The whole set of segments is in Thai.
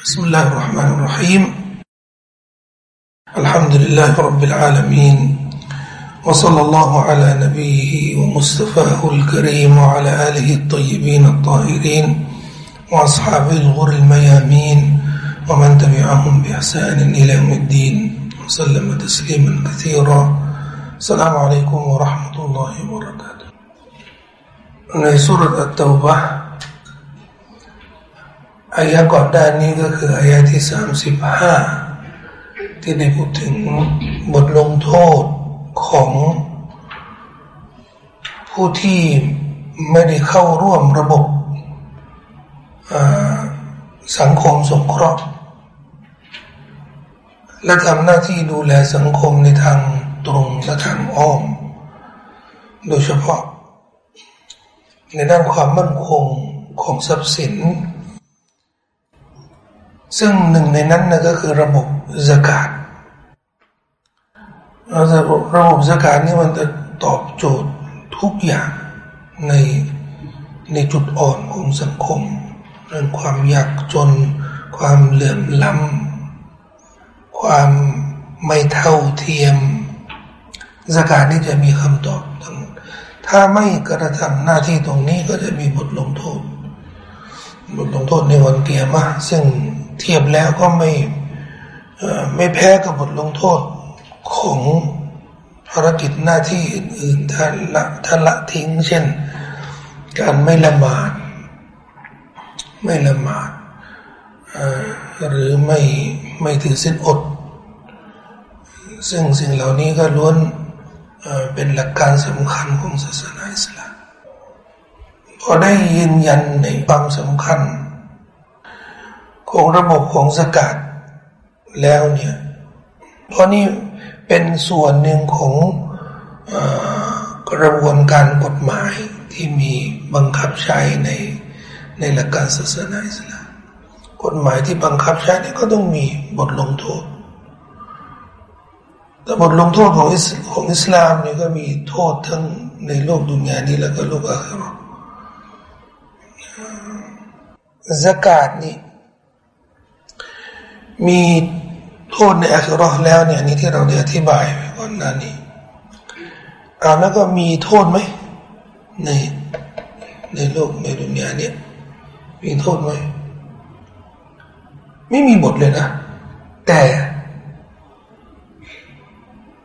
بسم الله الرحمن الرحيم الحمد لله رب العالمين وصلى الله على نبيه ومصطفاه الكريم وعلى آله الطيبين الطاهرين وأصحابه الغر الميامين ومن تبعهم بإحسان إلى يوم الدين وسلم تسليما كثيرا السلام عليكم ورحمة الله وبركاته ในสุรอัตตบะ อายะก่อนด้านนี้ก็คืออายะที่สามสิบห้าที่ได้พูดถึงบทลงโทษของ ผู้ที่ไม่ได้เข้าร่วมระบบสังคมสงเคราะห์และทำหน้าที่ดูแลสังคมในทางตรงและทางอ้อม โดยเฉพาะ ในด้านความมั่นคงของทรัพย์สิน ซึ่งหนึ่งในนั้นนะก็คือระบบสกาดระบบระบบสกาดนี่มันจะตอบโจทย์ทุกอย่างในในจุดอ่อนของสังคม เรื่องความยากจน ความเหลื่อมล้ำความไม่เท่าเทียมสกาดนี่จะมีคำตอบทั้งถ้าไม่กระทำหน้าที่ตรงนี้ก็จะมีบทลงโทษบทลงโทษในวันเกียรมาซึ่ง เทียบแล้วก็ไม่ไม่แพ้กับบทลงโทษของภารกิจหน้าที่อื่นๆท่านละท่านละทิ้ง เช่น การไม่ละหมาด ไม่ละหมาดหรือไม่ไม่ถือสินอด ซึ่งสิ่งเหล่านี้ก็ล้วนเป็นหลักการสำคัญของศาสนาอิสลามพอได้ยืนยันในความสำคัญ ของระบบของสกัดแล้วเนี่ยเพราะนี่เป็นส่วนหนึ่งของกระบวนการกฎหมายที่มีบังคับใช้ในในหลักการศาสนาอิสลามกฎหมายที่บังคับใช้นี่ก็ต้องมีบทลงโทษแต่บทลงโทษของอิสของอิสลามนี่ก็มีโทษทั้งในโลกดุนยานี้แล้วก็โลกอาคราสกาดนี่ มีโทษในอัคราแล้วเนี่ยนี่ที่เราได้อธิบายไปก่อนหน้านี้อ่าแล้วก็มีโทษไหมในในโลกในดุนยาเนี่ยมีโทษไหมไม่มีบทเลยนะ แต่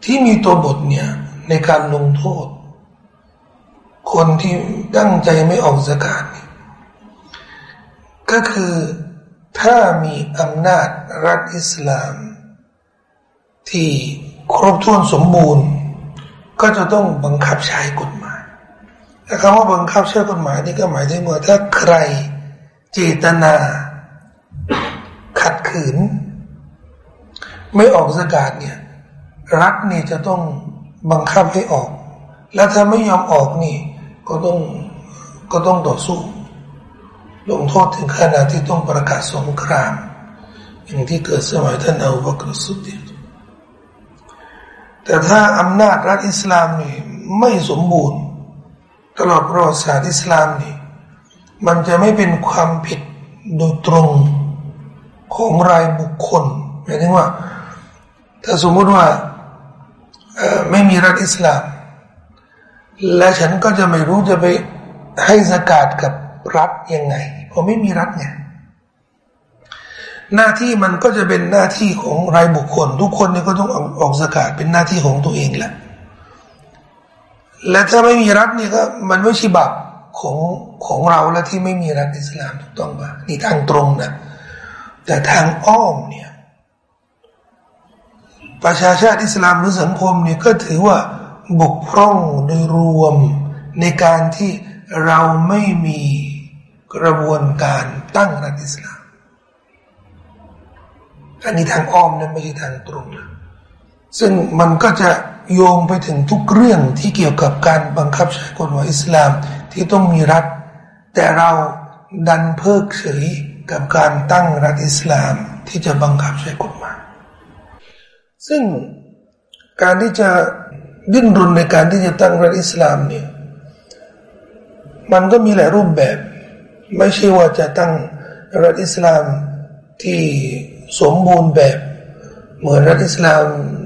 ที่มีตัวบทเนี่ยในการลงโทษ คนที่ตั้งใจไม่ออกสกาดก็คือ ถ้ามีอำนาจรัฐอิสลาม ที่ครบถ้วนสมบูรณ์ ก็จะต้องบังคับใช้กฎหมายแต่คำว่าบังคับใช้กฎหมายนี่ก็หมายถึงว่าถ้าใครเจตนา ขัดขืน ไม่ออกสกาดเนี่ยรัฐนี่จะต้องบังคับให้ออก แล้วถ้าไม่ยอมออกนี่ ก็ต้องก็ต้องต่อสู้ ลงโทษถึงขนาดที่ต้องประกาศสงคราม อย่างที่เกิดสมัยท่านอูบักรสุดดีแต่ถ้าอำนาจรัฐอิสลามนี่ไม่สมบูรณ์ ตลอดประวัติศาสตร์อิสลามนี่มันจะไม่เป็นความผิดโดยตรงของรายบุคคลหมายถึงว่า ถ้าสมมติว่าไม่มีรัฐอิสลาม และฉันก็จะไม่รู้จะไปให้สกาดกับ รัฐยังไงเพราะไม่มีรัฐไงหน้าที่มันก็จะเป็นหน้าที่ของรายบุคคล ทุกคนเนี่ยก็ต้องออกสกาดเป็นหน้าที่ของตัวเองแหละและถ้าไม่มีรัฐเนี่ยก็มันไม่ใช่บาปของของเราแล้วที่ไม่มีรัฐอิสลามถูกต้องปะนี่ทางตรงนะแต่ทางอ้อมเนี่ยประชาชาติอิสลามหรือสังคมเนี่ยก็ถือว่าบกพร่องโดยรวมในการที่เราไม่มี กระบวนการตั้งรัฐอิสลามอันนี้ทางอ้อมนะไม่ใช่ทางตรงนะซึ่งมันก็จะโยงไปถึงทุกเรื่องที่เกี่ยวกับการบังคับใช้กฎหมายอิสลามที่ต้องมีรัฐ แต่เราดันเพิกเฉยกับการตั้งรัฐอิสลามที่จะบังคับใช้กฎหมาย ซึ่งการที่จะดิ้นรนในการที่จะตั้งรัฐอิสลามเนี่ยมันก็มีหลายรูปแบบ ไม่ใช่ว่าจะตั้งรัฐอิสลามที่สมบูรณ์แบบ เหมือนรัฐอิสลาม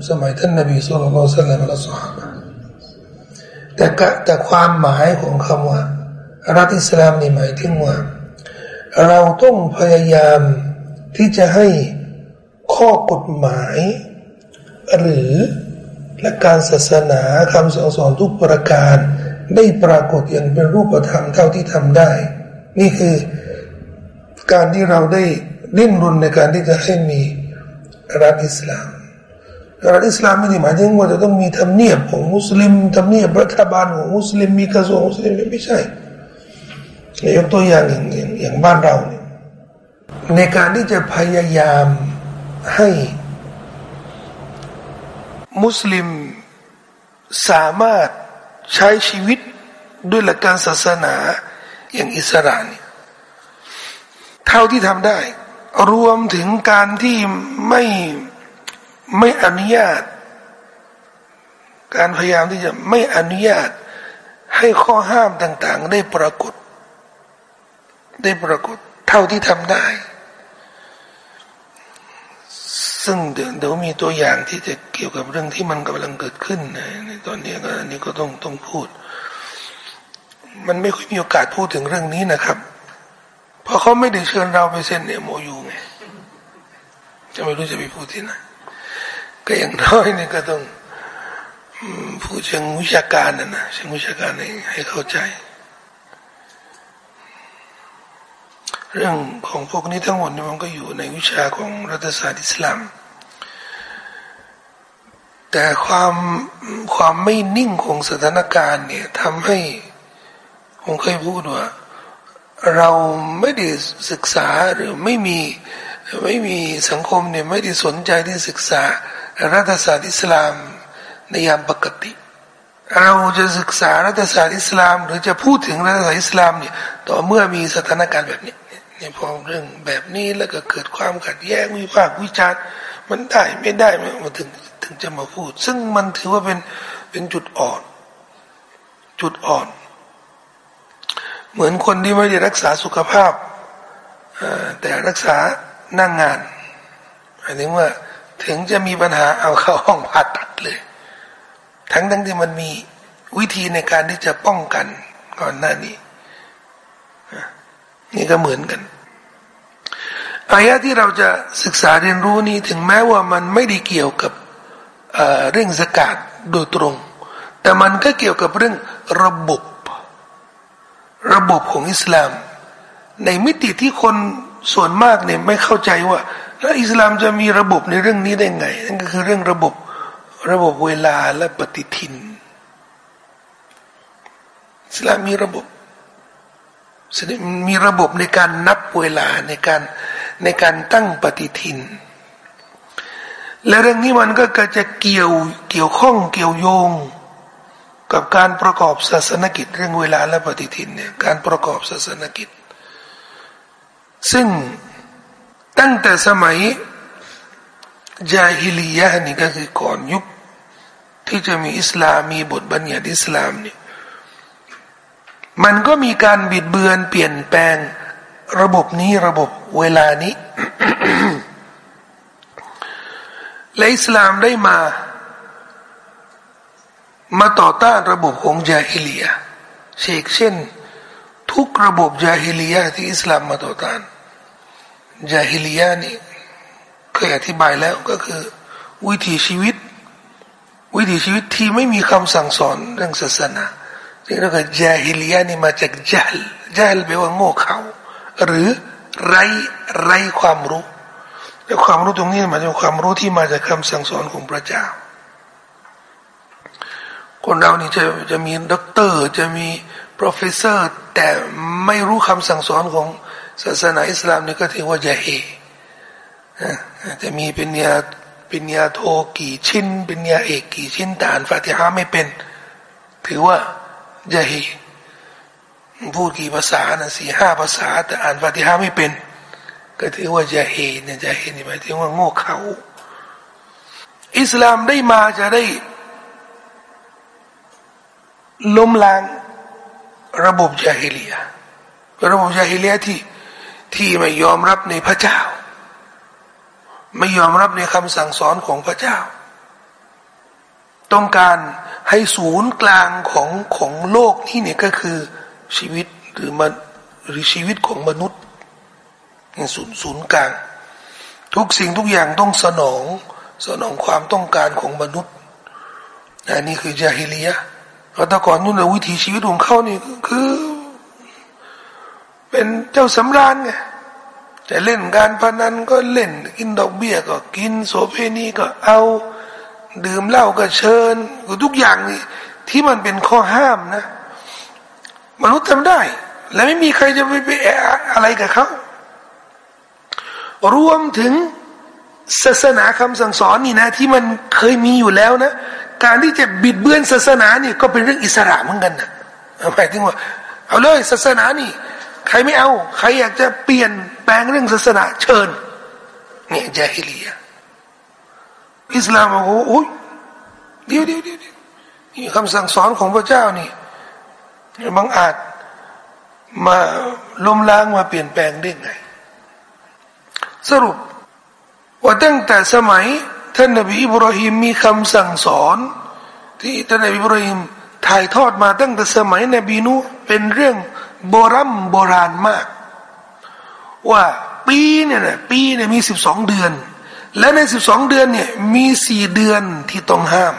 สมัยท่านนบีสุลต่านสัลลัลลอฮุอะแต่แต่ความหมายของคำว่า รัฐอิสลามนี่หมายถึงว่า เราต้องพยายามที่จะให้ข้อกฎหมาย หรือและการศาสนาคำสอนทุกประการ ได้ปรากฏอย่างเป็นรูปธรรมเท่าที่ทำได้ นี่คือการที่เราได้ดิ้นรนในการที่จะให้มีรัฐอิสลามรัฐอิสลามไม่ได้หมายถึงว่าจะต้องมีทำเนียบของมุสลิมทำเนียบรัฐบาลของมุสลิมมีกระทรวงมุสลิมไม่ใช่ยกตัวอย่างอย่างอย่างบ้านเราเนี่ยในการที่จะพยายามให้มุสลิมสามารถใช้ชีวิตด้วยหลักการศาสนา อย่างอิสระเนี่ยเท่าที่ทำได้ รวมถึงการที่ไม่ไม่อนุญาต การพยายามที่จะไม่อนุญาต ให้ข้อห้ามต่าง ๆ ได้ปรากฏ ได้ปรากฏ เท่าที่ทำได้ ซึ่งเดี๋ยวเดี๋ยวมีตัวอย่างที่จะเกี่ยวกับเรื่องที่มันกำลังเกิดขึ้นในตอนนี้ก็อันนี้ก็ต้องต้องพูด มันไม่ค่อยมีโอกาสพูดถึงเรื่องนี้นะครับ เพราะเขาไม่ได้เชิญเราไปเซ็นเอ็มยูไงจะไม่รู้จะไปพูดที่ไหนก็อย่างน้อยเนี่ยก็ต้องพูดเชิงวิชาการนะนะเชิงวิชาการให้ให้เข้าใจ เรื่องของพวกนี้ทั้งหมดมันก็อยู่ในวิชาของรัฐศาสตร์อิสลาม แต่ความความไม่นิ่งของสถานการณ์เนี่ยทำให้ ผมเคยพูดว่า เราไม่ได้ศึกษาหรือไม่มีไม่มีสังคมเนี่ยไม่ได้สนใจที่ศึกษารัฐศาสตร์อิสลามในยามปกติ เราจะศึกษารัฐศาสตร์อิสลาม หรือจะพูดถึงรัฐศาสตร์อิสลามเนี่ยต่อเมื่อมีสถานการณ์แบบนี้เนี่ยพอเรื่องแบบนี้แล้วก็เกิดความขัดแย้งวิพากษ์วิจารณ์มันได้ไม่ได้มาถึงถึงจะมาพูด ซึ่งมันถือว่าเป็นเป็นจุดอ่อน จุดอ่อน เหมือนคนที่ไม่ได้รักษาสุขภาพแต่รักษานั่งงานหมายถึงว่าถึงจะมีปัญหาเอาเข้าห้องผ่าตัดเลย ทั้งทั้งที่มันมีวิธีในการที่จะป้องกันก่อนหน้านี้ นี่ก็เหมือนกันอายะที่เราจะศึกษาเรียนรู้นี้ถึงแม้ว่ามันไม่ได้เกี่ยวกับเเรื่องสกาดโดยตรง แต่มันก็เกี่ยวกับเรื่องระบบ ระบบของอิสลาม ในมิติที่คนส่วนมากเนี่ยไม่เข้าใจว่า แล้วอิสลามจะมีระบบในเรื่องนี้ได้ไง นั่นก็คือเรื่องระบบระบบเวลาและปฏิทินอิสลามมีระบบมีระบบในการนับเวลาในการในการตั้งปฏิทิน และเรื่องนี้มันก็จะเกี่ยวเกี่ยวข้องเกี่ยวโยง กับการประกอบศาสนกิจ เรื่องเวลาและปฏิทินเนี่ยการประกอบศาสนกิจ ซึ่งตั้งแต่สมัยจาฮิลียะนี่ก็คือก่อนยุคที่จะมีอิสลามมีบทบัญญัติอิสลามเนี่ยมันก็มีการบิดเบือนเปลี่ยนแปลงระบบนี้ระบบเวลานี้และอิสลามได้มา มาต่อต้านระบบของจาฮิลียเชกเช่น ทุกระบบจาฮิลียที่อิสลามมาต่อต้านจาฮิลียนี่เคยอธิบายแล้วก็คือ วิถีชีวิต วิถีชีวิตที่ไม่มีคำสั่งสอนเรื่องศาสนาที่เรียกว่าจาฮิลียนี่มาจากจัลจัลแปลว่าโง่เขาหรือไรไรความรู้และความรู้ตรงนี้หมายถึงความรู้ที่มาจากคำสั่งสอนของพระเจ้า คนเรานี่จะจะมีด็อกเตอร์ จะมี professor แต่ไม่รู้คำสั่งสอนของศาสนาอิสลามนี่ก็ถือว่าจะเฮจะมีเปัญญาปัญญาโทกี่ชิ้น เปัญญาเอกกี่ชิ้นแต่อ่านฟาติฮาไม่เป็น ถือว่าจะเฮพูดกี่ภาษานะสี่ห้าภาษา แต่อ่านฟาติฮาไม่เป็น ก็ถือว่าจะเฮเนี่ยจะเฮนี่หมายถึงว่าโง่เขาอิสลามได้มาจะได้ ล้มล้างระบบจาฮิเลียระบบจาฮิเลียที่ที่ไม่ยอมรับในพระเจ้า ไม่ยอมรับในคำสั่งสอนของพระเจ้า ต้องการให้ศูนย์กลางของของโลกนี้เนี่ยก็คือชีวิตหรือมันหรือชีวิตของมนุษย์ศูนย์ศูนย์กลาง ทุกสิ่งทุกอย่างต้องสนอง สนองความต้องการของมนุษย์อันนี้คือจาฮิเลียะ แต่ก่อนนู่นวิถีชีวิตของเขานี่คือ เป็นเจ้าสำราญไงจะเล่นการพนันก็เล่น กินดอกเบี้ยก็กินโสเพณีก็เอา ดื่มเหล้าก็เชิญก็ทุกอย่างนี่ที่มันเป็นข้อห้ามนะ มนุษย์ทำได้ และไม่มีใครจะไปไปอะไรกับเขารวมถึงศาสนาคำสั่งสอนนี่นะ ที่มันเคยมีอยู่แล้วนะ การที่จะบิดเบือนศาสนานี่ก็เป็นเรื่องอิสระเหมือนกันนะหมายถึงว่า เอาเลยศาสนานี่ ใครไม่เอา ใครอยากจะเปลี่ยนแปลงเรื่องศาสนาเชิญเนี่ยจาฮิลียอิสลามบอกโอ้ยเดี๋ยวเดี๋ยวเดี๋ยวนี่คำสั่งสอนของพระเจ้านี่บางอาจมาล้มล้างมาเปลี่ยนแปลงได้ไง สรุปว่าตั้งแต่สมัย ท่านนบีอิบราฮิมมีคำสั่งสอน ที่ท่านนบีอิบราฮิมถ่ายทอดมาตั้งแต่สมัยนบีนูเป็นเรื่องโบรโบราณมาก ว่าปีเนี่ยนะปีเนี่ยมีสิบสองเดือน และในสิบสองเดือนเนี่ยมีสี่เดือนที่ต้องห้าม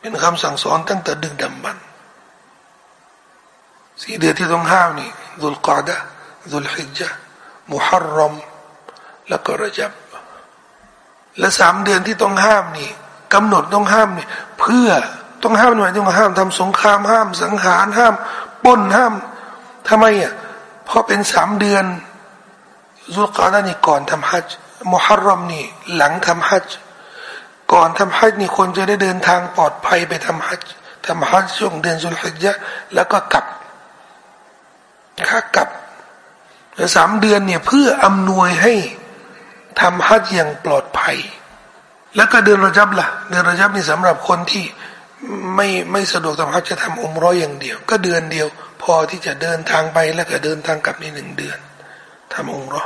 เป็นคำสั่งสอนตั้งแต่ดึกดำบรรสี่เดือนที่ต้องห้ามนี่ดุลกาดะดุลฮิจญะมุฮัรรอมแล้วก็ระจับ และสามเดือนที่ต้องห้ามนี่กำหนดต้องห้ามนี่เพื่อต้องห้ามหมายถึงห้ามทำสงครามห้ามสังหารห้ามป้นห้ามทำไมอะเพราะเป็นสามเดือนซุลกาดานี่ก่อนทำฮัจมุฮัรรอมนี่หลังทำฮัจก่อนทำฮัจนี่คนจะได้เดินทางปลอดภัยไปทำฮัจทำฮัจช่วงเดือนสุลฮิจญะแล้วก็กลับค่ากลับสามเดือนเนี่ยเพื่ออำนวยให้ ทำฮัจอย่างปลอดภัย แล้วก็เดือนรจับละ่ะ เดือนรจับนี่สำหรับคนที่ไม่ไม่สะดวกทำฮัจจะทำอุมร้อยอย่างเดียว ก็เดือนเดียว พอที่จะเดินทางไปแล้วก็เดินทางกลับในหนึ่งเดือนทำอุมร้อ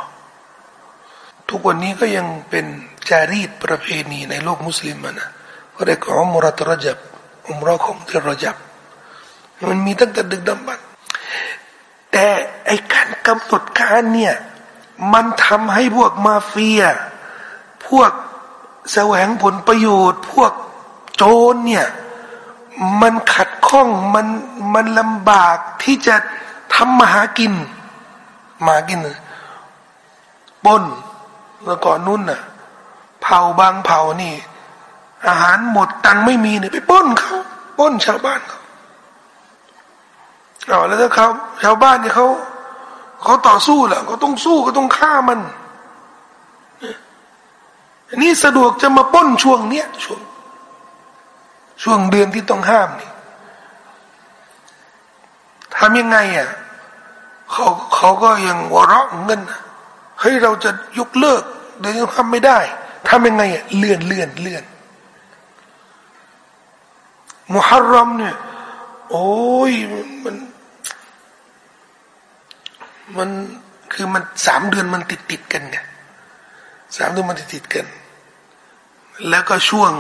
ทุกวันนี้ก็ยังเป็นจารีตประเพณีในโลกมุสลิมนะก็เรียกว่าอุมรัตระจับอุมร้อของเดือนรจับมันมีตั้งแต่ดึกดำบรรแต่ไอการกำหนดการเนี่ย มันทำให้พวกมาเฟีย พวกแสวงผลประโยชน์ พวกโจรเนี่ย มันขัดข้องมันมันลำบากที่จะทำมาหากิน มากินปนเมื่อก่อนนู้นน่ะ เผาบางเผานี่ อาหารหมดตังไม่มีเนี่ยไปป้นเขาป้นชาวบ้านเขาเอาแล้วถ้าเขาชาวบ้านเนี่ยเขา เขาต่อสู้แหละก็ต้องสู้ก็ต้องฆ่ามันอันนี้สะดวกจะมาป้นช่วงเนี้ยช่วงช่วงเดือนที่ต้องห้ามนี่ทำยังไงอะเขาเขาก็ยังวเราะเงินเฮ้ยเราจะยกเลิกเดี๋ยวทำไม่ได้ทำยังไงอะเลื่อนเลื่อนเลื่อนมุฮัรรอมเนี่ย โอ้ยมัน มันคือมันสามเดือนมันติดติดกันไงสามเดือนมันติดติดกัน แล้วก็ช่วง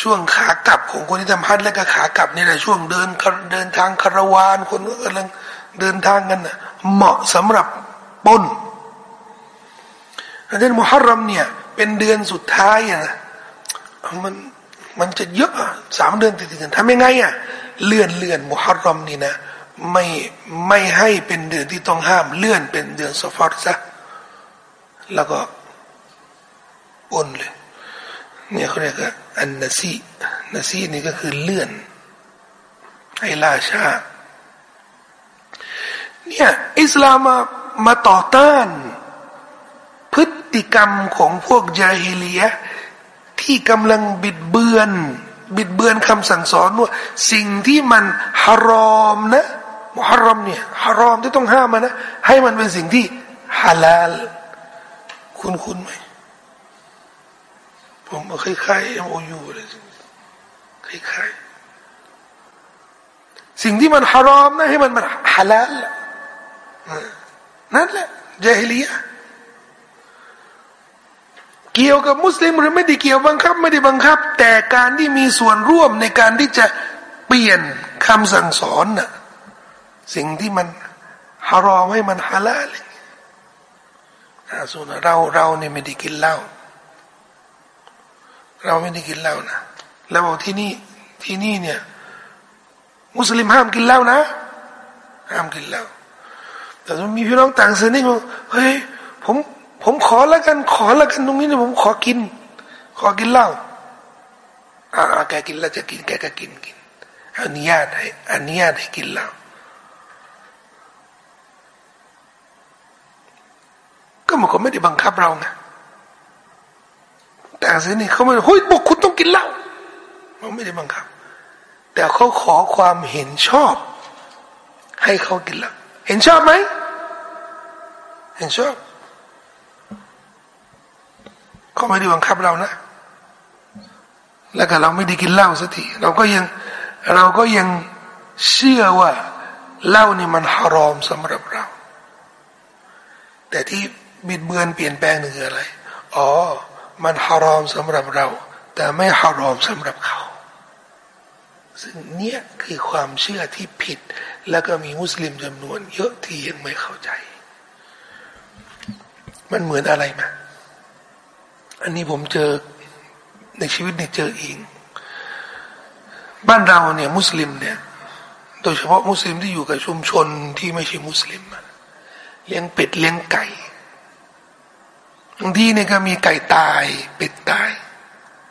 ช่วงขากลับของคนที่ทำฮัทแล้วก็ขากลับนี่แหละช่วงเดินเดินทางคาราวานคนกำลังเดินทางกันนะเหมาะสำหรับปนเดือนมุฮัรรอมเนี่ย เป็นเดือนสุดท้ายอะนะมันมันจะเยอะสามเดือนติดกันทำยังไงอะเลื่อนเลื่อนมุฮัรรอมนี่นะ ไม่ไม่ให้เป็นเดือนที่ต้องห้ามเลื่อนเป็นเดือนสฟาร์ซะแล้วก็ปนเลยเนี่ยเขาเรียกว่าอันนาซีนาซีนี่ก็คือเลื่อน ให้ล่าช้าเนี่ยอิสลามมามาต่อต้าน พฤติกรรมของพวกยาฮิเลียที่กำลังบิดเบือน บิดเบือนคำสั่งสอนว่า สิ่งที่มันฮารอมนะ มุฮัรรอมเนี่ยฮารอมที่ต้องห้ามมันนะให้มันเป็นสิ่งที่ฮาลาลคุณคุณไหมผมคล้ายๆเอ็มโอยูเลยคล้ายๆสิ่งที่มันฮารอมนะให้มันมันฮาลาลนั่นแหละเจฮิลียเกี่ยวกับมุสลิมหรือไม่ได้เกี่ยวบังคับ ไม่ได้บังคับ แต่การที่มีส่วนร่วมในการที่จะเปลี่ยนคำสั่งสอนน่ะ สิ่งที่มันฮารอมให้มันฮาลาลส่วนเราเราเนี่ยไม่ได้กินเหล้าเราไม่ได้กินเหล้านะแล้วบอกที่นี่ที่นี่เนี่ย มุสลิมห้ามกินเหล้านะ ห้ามกินเหล้าแต่มีพี่น้องต่างศาสนาบอกเฮ้ยผมผมขอล้วกันขอล้วกันตรงนี้เนี่ยผมขอกิน ขอกินเหล้าอ่าแกกินแล้วจะกินแกก็กินกินอนุญาตให้อนุญาตให้กินเหล้า ก็มันก็ไม่ได้บังคับเราไงแต่สินี่เขาไม่เฮ้ยบอกคุณต้องกินเหล้ามันไม่ได้บังคับ แต่เขาขอความเห็นชอบ ให้เขากินเหล้าเห็นชอบไหมเห็นชอบเขาไม่ได้บังคับเรานะแล้วก็เราไม่ได้กินเหล้าสักทีเราก็ยังเราก็ยังเชื่อว่าเหล้านี่มันฮารอมสำหรับเรา แต่ที่ บิดเบือนเปลี่ยนแปลงหนึ่งคืออะไร อ๋อ มันฮารอมสำหรับเรา แต่ไม่ฮารอมสำหรับเขา ซึ่งเนี่ยคือความเชื่อที่ผิด แล้วก็มีมุสลิมจำนวน เยอะที่ยังไม่เข้าใจ มันเหมือนอะไรมาอันนี้ผมเจอในชีวิตเนี่ยเจอเองบ้านเราเนี่ยมุสลิมเนี่ย โดยเฉพาะมุสลิมที่อยู่กับชุมชนที่ไม่ใช่มุสลิมเลี้ยงเป็ดเลี้ยงไก่ บางทีเนี่ยก็มีไก่ตาย เป็ดตาย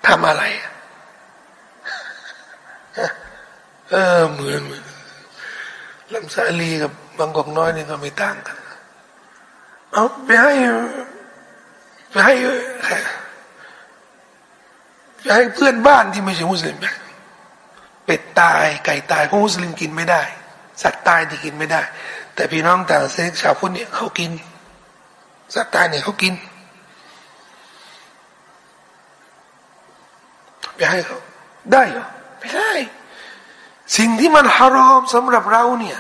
ทำอะไรเออเหมือนเหมือนลำซาลีกับบางกอกน้อยนี่ก็ไม่ต่างกัน เอาไปให้ไปให้ไปให้เพื่อนบ้านที่ไม่ใช่มุสลิมเป็ดตายไก่ตายเพราะมุสลิมกินไม่ได้ สัตว์ตายที่กินไม่ได้ แต่พี่น้องต่างศาสนาชาวพุทธเนี่ยเขากิน สัตว์ตายเนี่ยเขากิน ไปให้เขาได้เหรอไม่ได้ สิ่งที่มันฮารอมสำหรับเราเนี่ย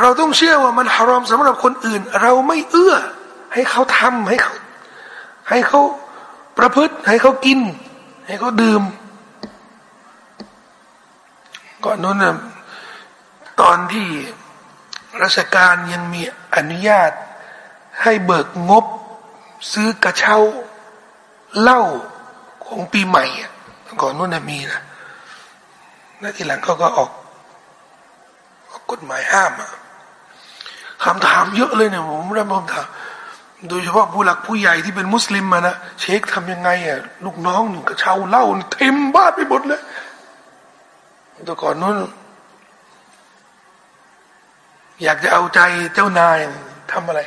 เราต้องเชื่อว่ามันฮารอมสำหรับคนอื่น เราไม่เอื้อ ให้เขาทำให้เขา ให้เขาประพฤติให้เขากิน ให้เขาดื่ม ก่อนนู้นนะตอนที่ราชการยังมีอนุญาตให้เบิกงบ ซื้อกระเช้าเหล้า ของปีใหม่ก่อนนู้นมีนะแล้วทีหลังเขาก็ออกออกกฎหมายห้ามอะคำถามเยอะเลยเนี่ยผมรับคำถามโดยเฉพาะผู้หลักผู้ใหญ่ที่เป็นมุสลิมมานะเชคทำยังไงอะลูกน้องหนึ่งกระเช้าเหล้าเต็มบ้านไปหมดเลยแต่ก่อนนู้นอยากจะเอาใจเจ้านายทำอะไร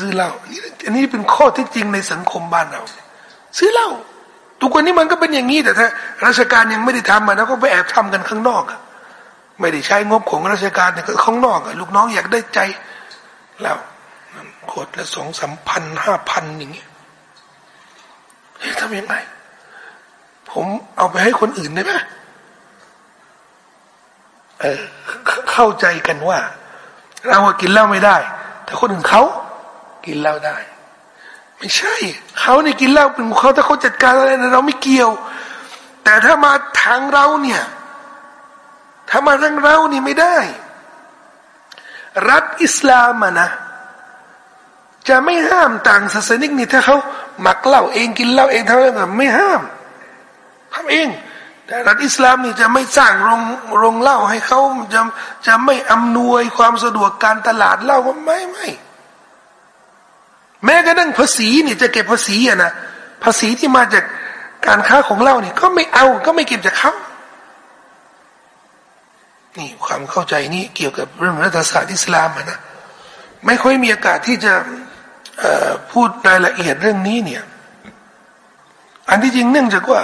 ซื้อเหล้าอันนี้เป็นข้อที่จริงในสังคมบ้านเรา ซื้อเหล้า ทุกวันนี้มันก็เป็นอย่างนี้แต่ถ้าราชการยังไม่ได้ทำมาแล้วก็ไปแอบทำกันข้างนอกไม่ได้ใช้งบของราชการแต่ก็ข้างนอกลูกน้องอยากได้ใจแล้วขวดละสองสามพันห้าพันอย่างเงี้ยเฮ้ยทำยังไง ผมเอาไปให้คนอื่นได้ไหมเออเข้าใจกันว่า เรากินเหล้าไม่ได้ แต่คนอื่นเขากินเหล้าได้ ไม่ใช่ เขาเนี่ยกินเหล้าเป็นของเขาถ้าเขาจัดการอะไรนะเราไม่เกี่ยว แต่ถ้ามาทางเราเนี่ยถ้ามาทางเรานี่ไม่ได้ รัฐอิสลามนะจะไม่ห้ามต่างศาสนิกนี่ถ้าเขาหมักเหล้าเองกินเหล้าเองทำอะไรแบบไม่ห้ามทำเอง แต่รัฐอิสลามนี่จะไม่สร้างโรงโรงเหล้าให้เขาจะจะไม่อำนวยความสะดวกการตลาดเหล้าไม่ไม่ แม้กระทั่งภาษีเนี่ยจะเก็บภาษีอะนะภาษีที่มาจากการค้าของเราเนี่ยก็ไม่เอาก็ไม่เก็บจากเขานี่ความเข้าใจนี้เกี่ยวกับเรื่องรัฐศาสตร์อิสลามนะไม่ค่อยมีโอกาสที่จะพูดรายละเอียดเรื่องนี้เนี่ย อันที่จริงเนื่องจากว่า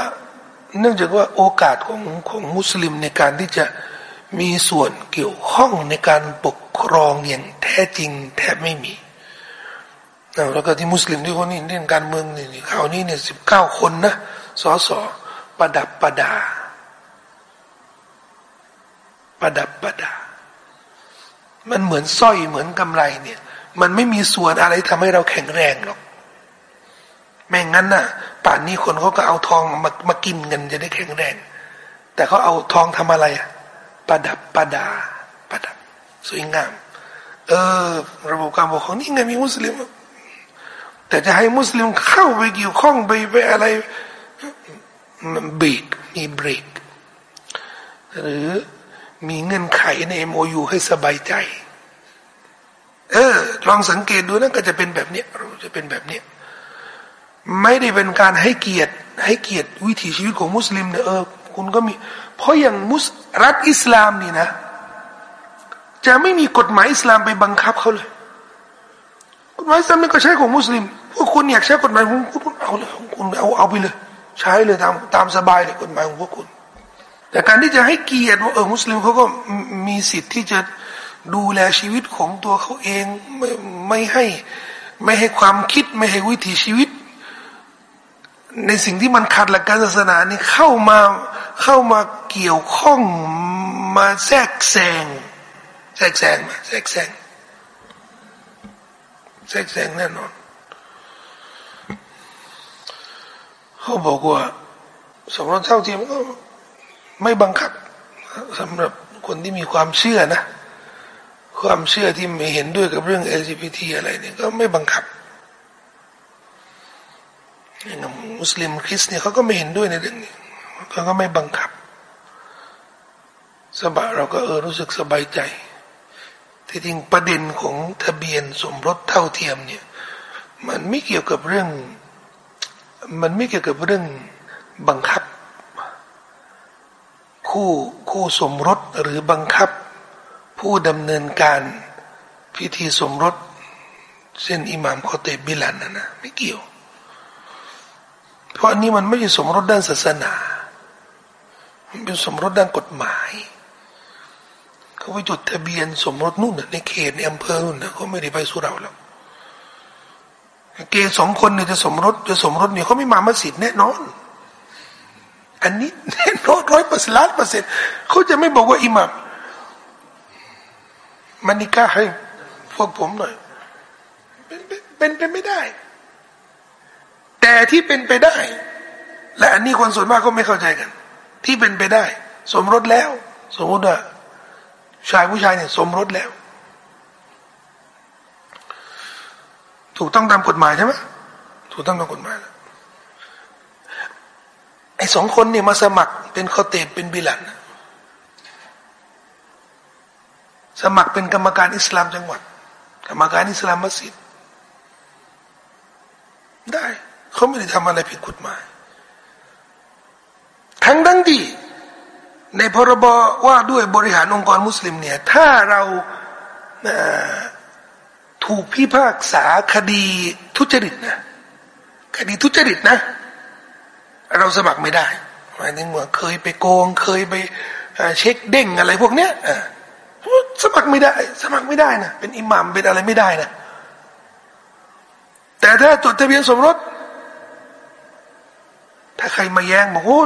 เนื่องจากว่าโอกาสของของมุสลิมในการที่จะมีส่วนเกี่ยวข้องในการปกครองอย่างแท้จริงแทบไม่มี แล้วก็ที่มุสลิมที่คนนี้เรื่องการเมืองนี่ข่าวนี้เนี่ยสิบเก้าคนนะสอสอประดับประดา ประดับประดา มันเหมือนสร้อยเหมือนกำไรเนี่ย มันไม่มีส่วนอะไรทำให้เราแข็งแรงหรอกแม่งั้นน่ะ ป่านนี้คนเขาก็เอาทองมามากินกันจะได้แข็งแรง แต่เขาเอาทองทำอะไรอะประดับประดา ประดับ สวยงาม เออ ระบบการปกครองนี่ไงมีมุสลิม แต่จะให้มุสลิมเข้าไปเกี่ยวข้องไปไปอะไรเบรกมีเบรกหรือมีเงื่อนไขในเอ็มโอยูให้สบายใจ เออ ลองสังเกตดูนะก็จะเป็นแบบเนี้ยจะเป็นแบบเนี้ยไม่ได้เป็นการให้เกียรติ ให้เกียรติวิถีชีวิตของมุสลิมเนี่ยเออคุณก็มี เพราะอย่างมุสรัฐอิสลามนี่นะ จะไม่มีกฎหมายอิสลามไปบังคับเขาเลย กฎหมายสามนี่ก็ใช้ของมุสลิมพวกคุณอยากใช้กฎหมายของคุณเอาเลยคุณเอาเอาไปเลย ใช้เลยตามตามสบายเลยกฎหมายของพวกคุณ แต่การที่จะให้เกียรติว่าเออมุสลิมเขาก็มีสิทธิ์ที่จะดูแลชีวิตของตัวเขาเองไม่ไม่ให้ไม่ให้ความคิดไม่ให้วิถีชีวิต ในสิ่งที่มันขัดหลักการศาสนานี่เข้ามาเข้ามาเกี่ยวข้องมาแทรกแซงแทรกแซงมาแทรกแซง แทรกแซงแน่นอน เขาบอกว่าสมรสเท่าเทียมก็ไม่บังคับสำหรับคนที่มีความเชื่อนะ ความเชื่อที่ไม่เห็นด้วยกับเรื่อง LGBT อะไรเนี่ยก็ไม่บังคับมุสลิมคริสเนี่ยเขาก็ไม่เห็นด้วยในเรื่องนี้เขาก็ไม่บังคับสบายเราก็เออรู้สึกสบายใจ ที่จริงประเด็นของทะเบียนสมรสเท่าเทียมเนี่ยมันไม่เกี่ยวกับเรื่อง มันไม่เกี่ยวกับเรื่องบังคับ คู่คู่สมรสหรือบังคับ ผู้ดำเนินการพิธีสมรสเส้นอิหม่ามคอเตบิลันนะนะไม่เกี่ยว เพราะอันนี้มันไม่ใช่สมรสด้านศาสนา มันเป็นสมรสด้านกฎหมาย เขาไปจดทะเบียนสมรสนู่นในเขตในอำเภอนู่นเขาไม่ได้ไปสุราแล้วเกย์สองคนเนี่ยจะสมรสจะสมรสเนี่ยเขาไม่มามัสยิดแน่นอน อันนี้แน่นอนร้อยเปอร์เซ็นต์ล้านเปอร์เซ็นต์เขาจะไม่บอกว่าอิหมัมมันนิกาให้พวกผมหน่อย เป็นเป็นเป็นไม่ได้ แต่ที่เป็นไปได้ และอันนี้คนส่วนมากก็ไม่เข้าใจกัน ที่เป็นไปได้ สมรสแล้ว สมมติว่า ชายผู้ชายเนี่ยสมรสแล้ว ถูกต้องตามกฎหมายใช่ไหมถูกต้องตามกฎหมายแล้วไอ้สองคนเนี่ยมาสมัครเป็นคอเตบเป็นบิลันสมัครเป็นกรรมการอิสลามจังหวัด กรรมการอิสลามมัสยิดได้ เขาไม่ได้ทำอะไรผิดกฎหมายทั้งดังที่ ในพรบว่าด้วยบริหารองค์กรมุสลิมเนี่ย ถ้าเราถูกพิพากษาคดีทุจริตนะ คดีทุจริตนะ เราสมัครไม่ได้หมายถึงว่าเคยไปโกง เคยไปเช็คเด้งอะไรพวกเนี้ยสมัครไม่ได้ สมัครไม่ได้นะเป็นอิหมัมเป็นอะไรไม่ได้นะแต่ถ้าจดทะเบียนสมรส ถ้าใครมาแย้งบอกโอ้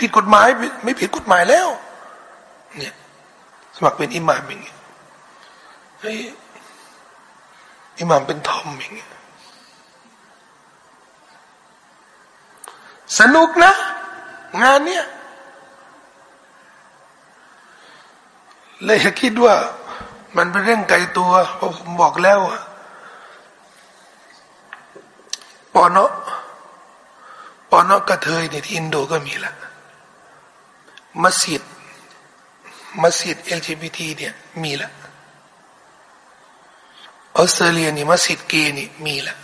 ผิดกฎหมาย ไม่ผิดกฎหมายแล้ว เนี่ย สมัครเป็นอิหม่ามอย่างเงี้ยเฮ้ยอิหม่ามเป็นทอมอย่างเงี้ยสนุกนะ งานเนี้ยเลยคิดว่า มันเป็นเรื่องไกลตัวเพราะผมบอกแล้วอะปอนเนาะ ปอนอกกระเทยเนี่ยที่อินโดก็มีละมัสยิดมัสยิด LGBT เนี่ยมีละออสเตรเลียนี่มัสยิดเกย์นี่มีละ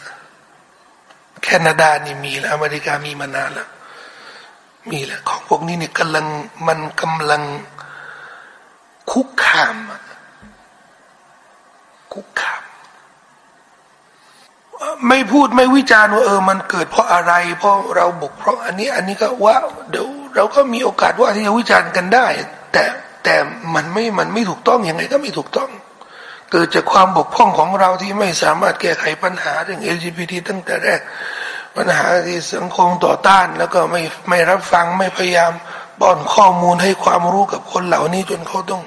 แคนาดานี่มีละอเมริกามีมานานละมีละของพวกนี้เนี่ยกำลังมันกำลังคุกคามคุกคา ไม่พูดไม่วิจารณ์ว่าเออมันเกิดเพราะอะไร เพราะเราบกเพราะอันนี้อันนี้ก็ว่าเดี๋ยวเราก็มีโอกาสว่าที่จะวิจารณ์กันได้ แต่แต่มันไม่มันไม่ถูกต้องอยังไงก็ไม่ถูกต้อง เกิดจากความบกพร่องของเราที่ไม่สามารถแก้ไขปัญหาเรื่อง LGBT ตั้งแต่แรก ปัญหาที่สังคมต่อต้าน แล้วก็ไม่ไม่รับฟังไม่พยายามป้อนข้อมูลให้ความรู้กับคนเหล่านี้จนเขาต้อง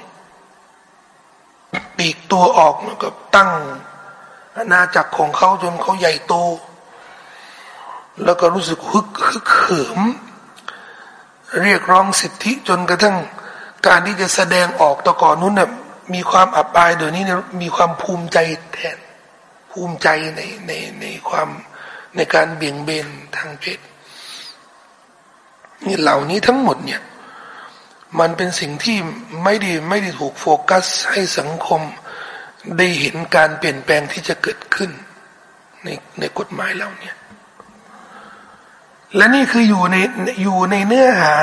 ปีกตัวออกแล้วก็ตั้ง อาณาจักรของเขาจนเขาใหญ่โต แล้วก็รู้สึกฮึกฮึกเหิม เรียกร้องสิทธิจนกระทั่งการที่จะแสดงออกต่อก่อนนู้นน่ะมีความอับอายเดี๋ยวนี้เนี่ยมีความภูมิใจแทนภูมิใจในในในความในการเบี่ยงเบนทางเพศนี่เหล่านี้ทั้งหมดเนี่ย มันเป็นสิ่งที่ไม่ได้ไม่ได้ถูกโฟกัสให้สังคม ได้เห็นการเปลี่ยนแปลงที่จะเกิดขึ้น ในในกฎหมายเหล่านี้และนี่คืออยู่ในอยู่ในเนื้อหา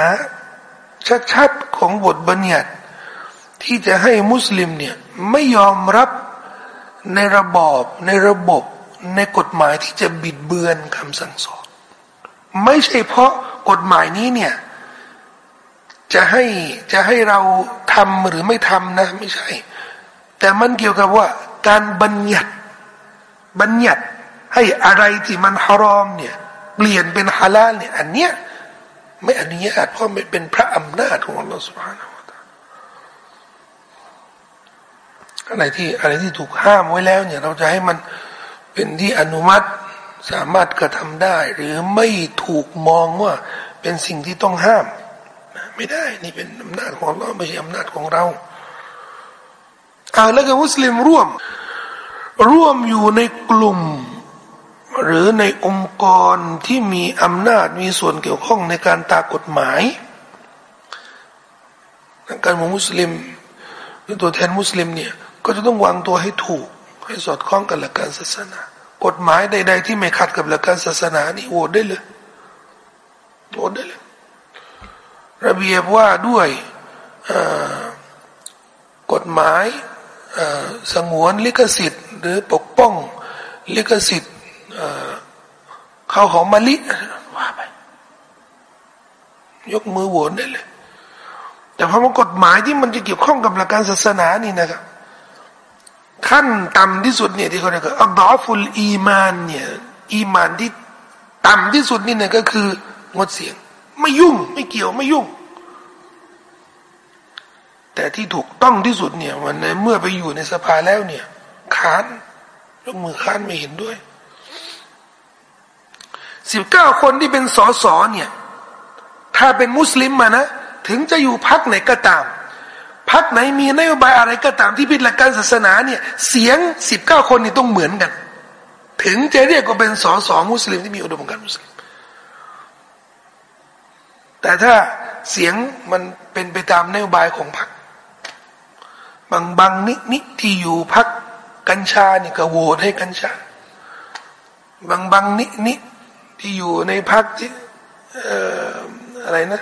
ชัดๆของบทบัญญัติ ที่จะให้มุสลิมเนี่ยไม่ยอมรับในระบอบในระบบในกฎหมายที่จะบิดเบือนคำสั่งสอน ไม่ใช่เพราะกฎหมายนี้เนี่ย จะให้จะให้เราทำหรือไม่ทำนะ ไม่ใช่ แต่มันเกี่ยวกับว่า การบัญญัติบัญญัติให้อะไรที่มันฮารอมเนี่ยเปลี่ยนเป็นฮาลาลเนี่ยอันเนี้ยไม่อนุญาตเพราะมันเป็นพระอำนาจของอัลลอฮฺสุบฮานาอะไรที่อะไรที่ถูกห้ามไว้แล้วเนี่ย เราจะให้มันเป็นที่อนุมัติสามารถกระทำได้ หรือไม่ถูกมองว่าเป็นสิ่งที่ต้องห้าม ไม่ได้นี่เป็นอำนาจของเราไม่ใช่อำนาจของเรา อาแล้วก็มุสลิมร่วม ร่วมอยู่ในกลุ่ม หรือในองค์กรที่มีอำนาจมีส่วนเกี่ยวข้องในการตากฎหมายการมองมุสลิมหรือตัวแทนมุสลิมเนี่ยก็จะต้องวางตัวให้ถูก ให้สอดคล้องกับหลักการศาสนา กฎหมายใด ๆ ที่ไม่ขัดกับหลักการศาสนานี่โหวตได้เลยโหวตได้เลย ระเบียบว่าด้วยกฎหมาย สงวนลิขสิทธิ์ หรือปกป้องลิขสิทธิ์ข้าวของมะลิว่าไป ยกมือโหวตได้เลย แต่พอมากฎหมายที่มันจะเกี่ยวข้องกับหลักการศาสนานี่นะครับขั้นต่ำที่สุดเนี่ยที่เขาเรียกว่าอัลดอฟุลอีมานเนี่ยอีมานที่ต่ำที่สุดนี่เนี่ยก็คืองดเสียง ไม่ยุ่งไม่เกี่ยวไม่ยุ่ง แต่ที่ถูกต้องที่สุดเนี่ยวันในเมื่อไปอยู่ในสภาแล้วเนี่ยค้านยกมือค้านไม่เห็นด้วยสิบเก้าคนที่เป็นสอสอเนี่ย ถ้าเป็นมุสลิมมานะ ถึงจะอยู่พักไหนก็ตามพักไหนมีนโยบายอะไรก็ตามที่ผิดหลักการศาสนาเนี่ย เสียงสิบเก้าคนนี่ต้องเหมือนกัน ถึงจะเรียกว่าเป็นสอสอมุสลิมที่มีอุดมการณ์มุสลิม แต่ถ้าเสียงมันเป็นไปตามนโยบายของพรรค บางบางนินิที่อยู่พรรคกัญชาเนี่ยก็โหวตให้กัญชา บางบางนินิที่อยู่ในพรรคที่อะไรนะ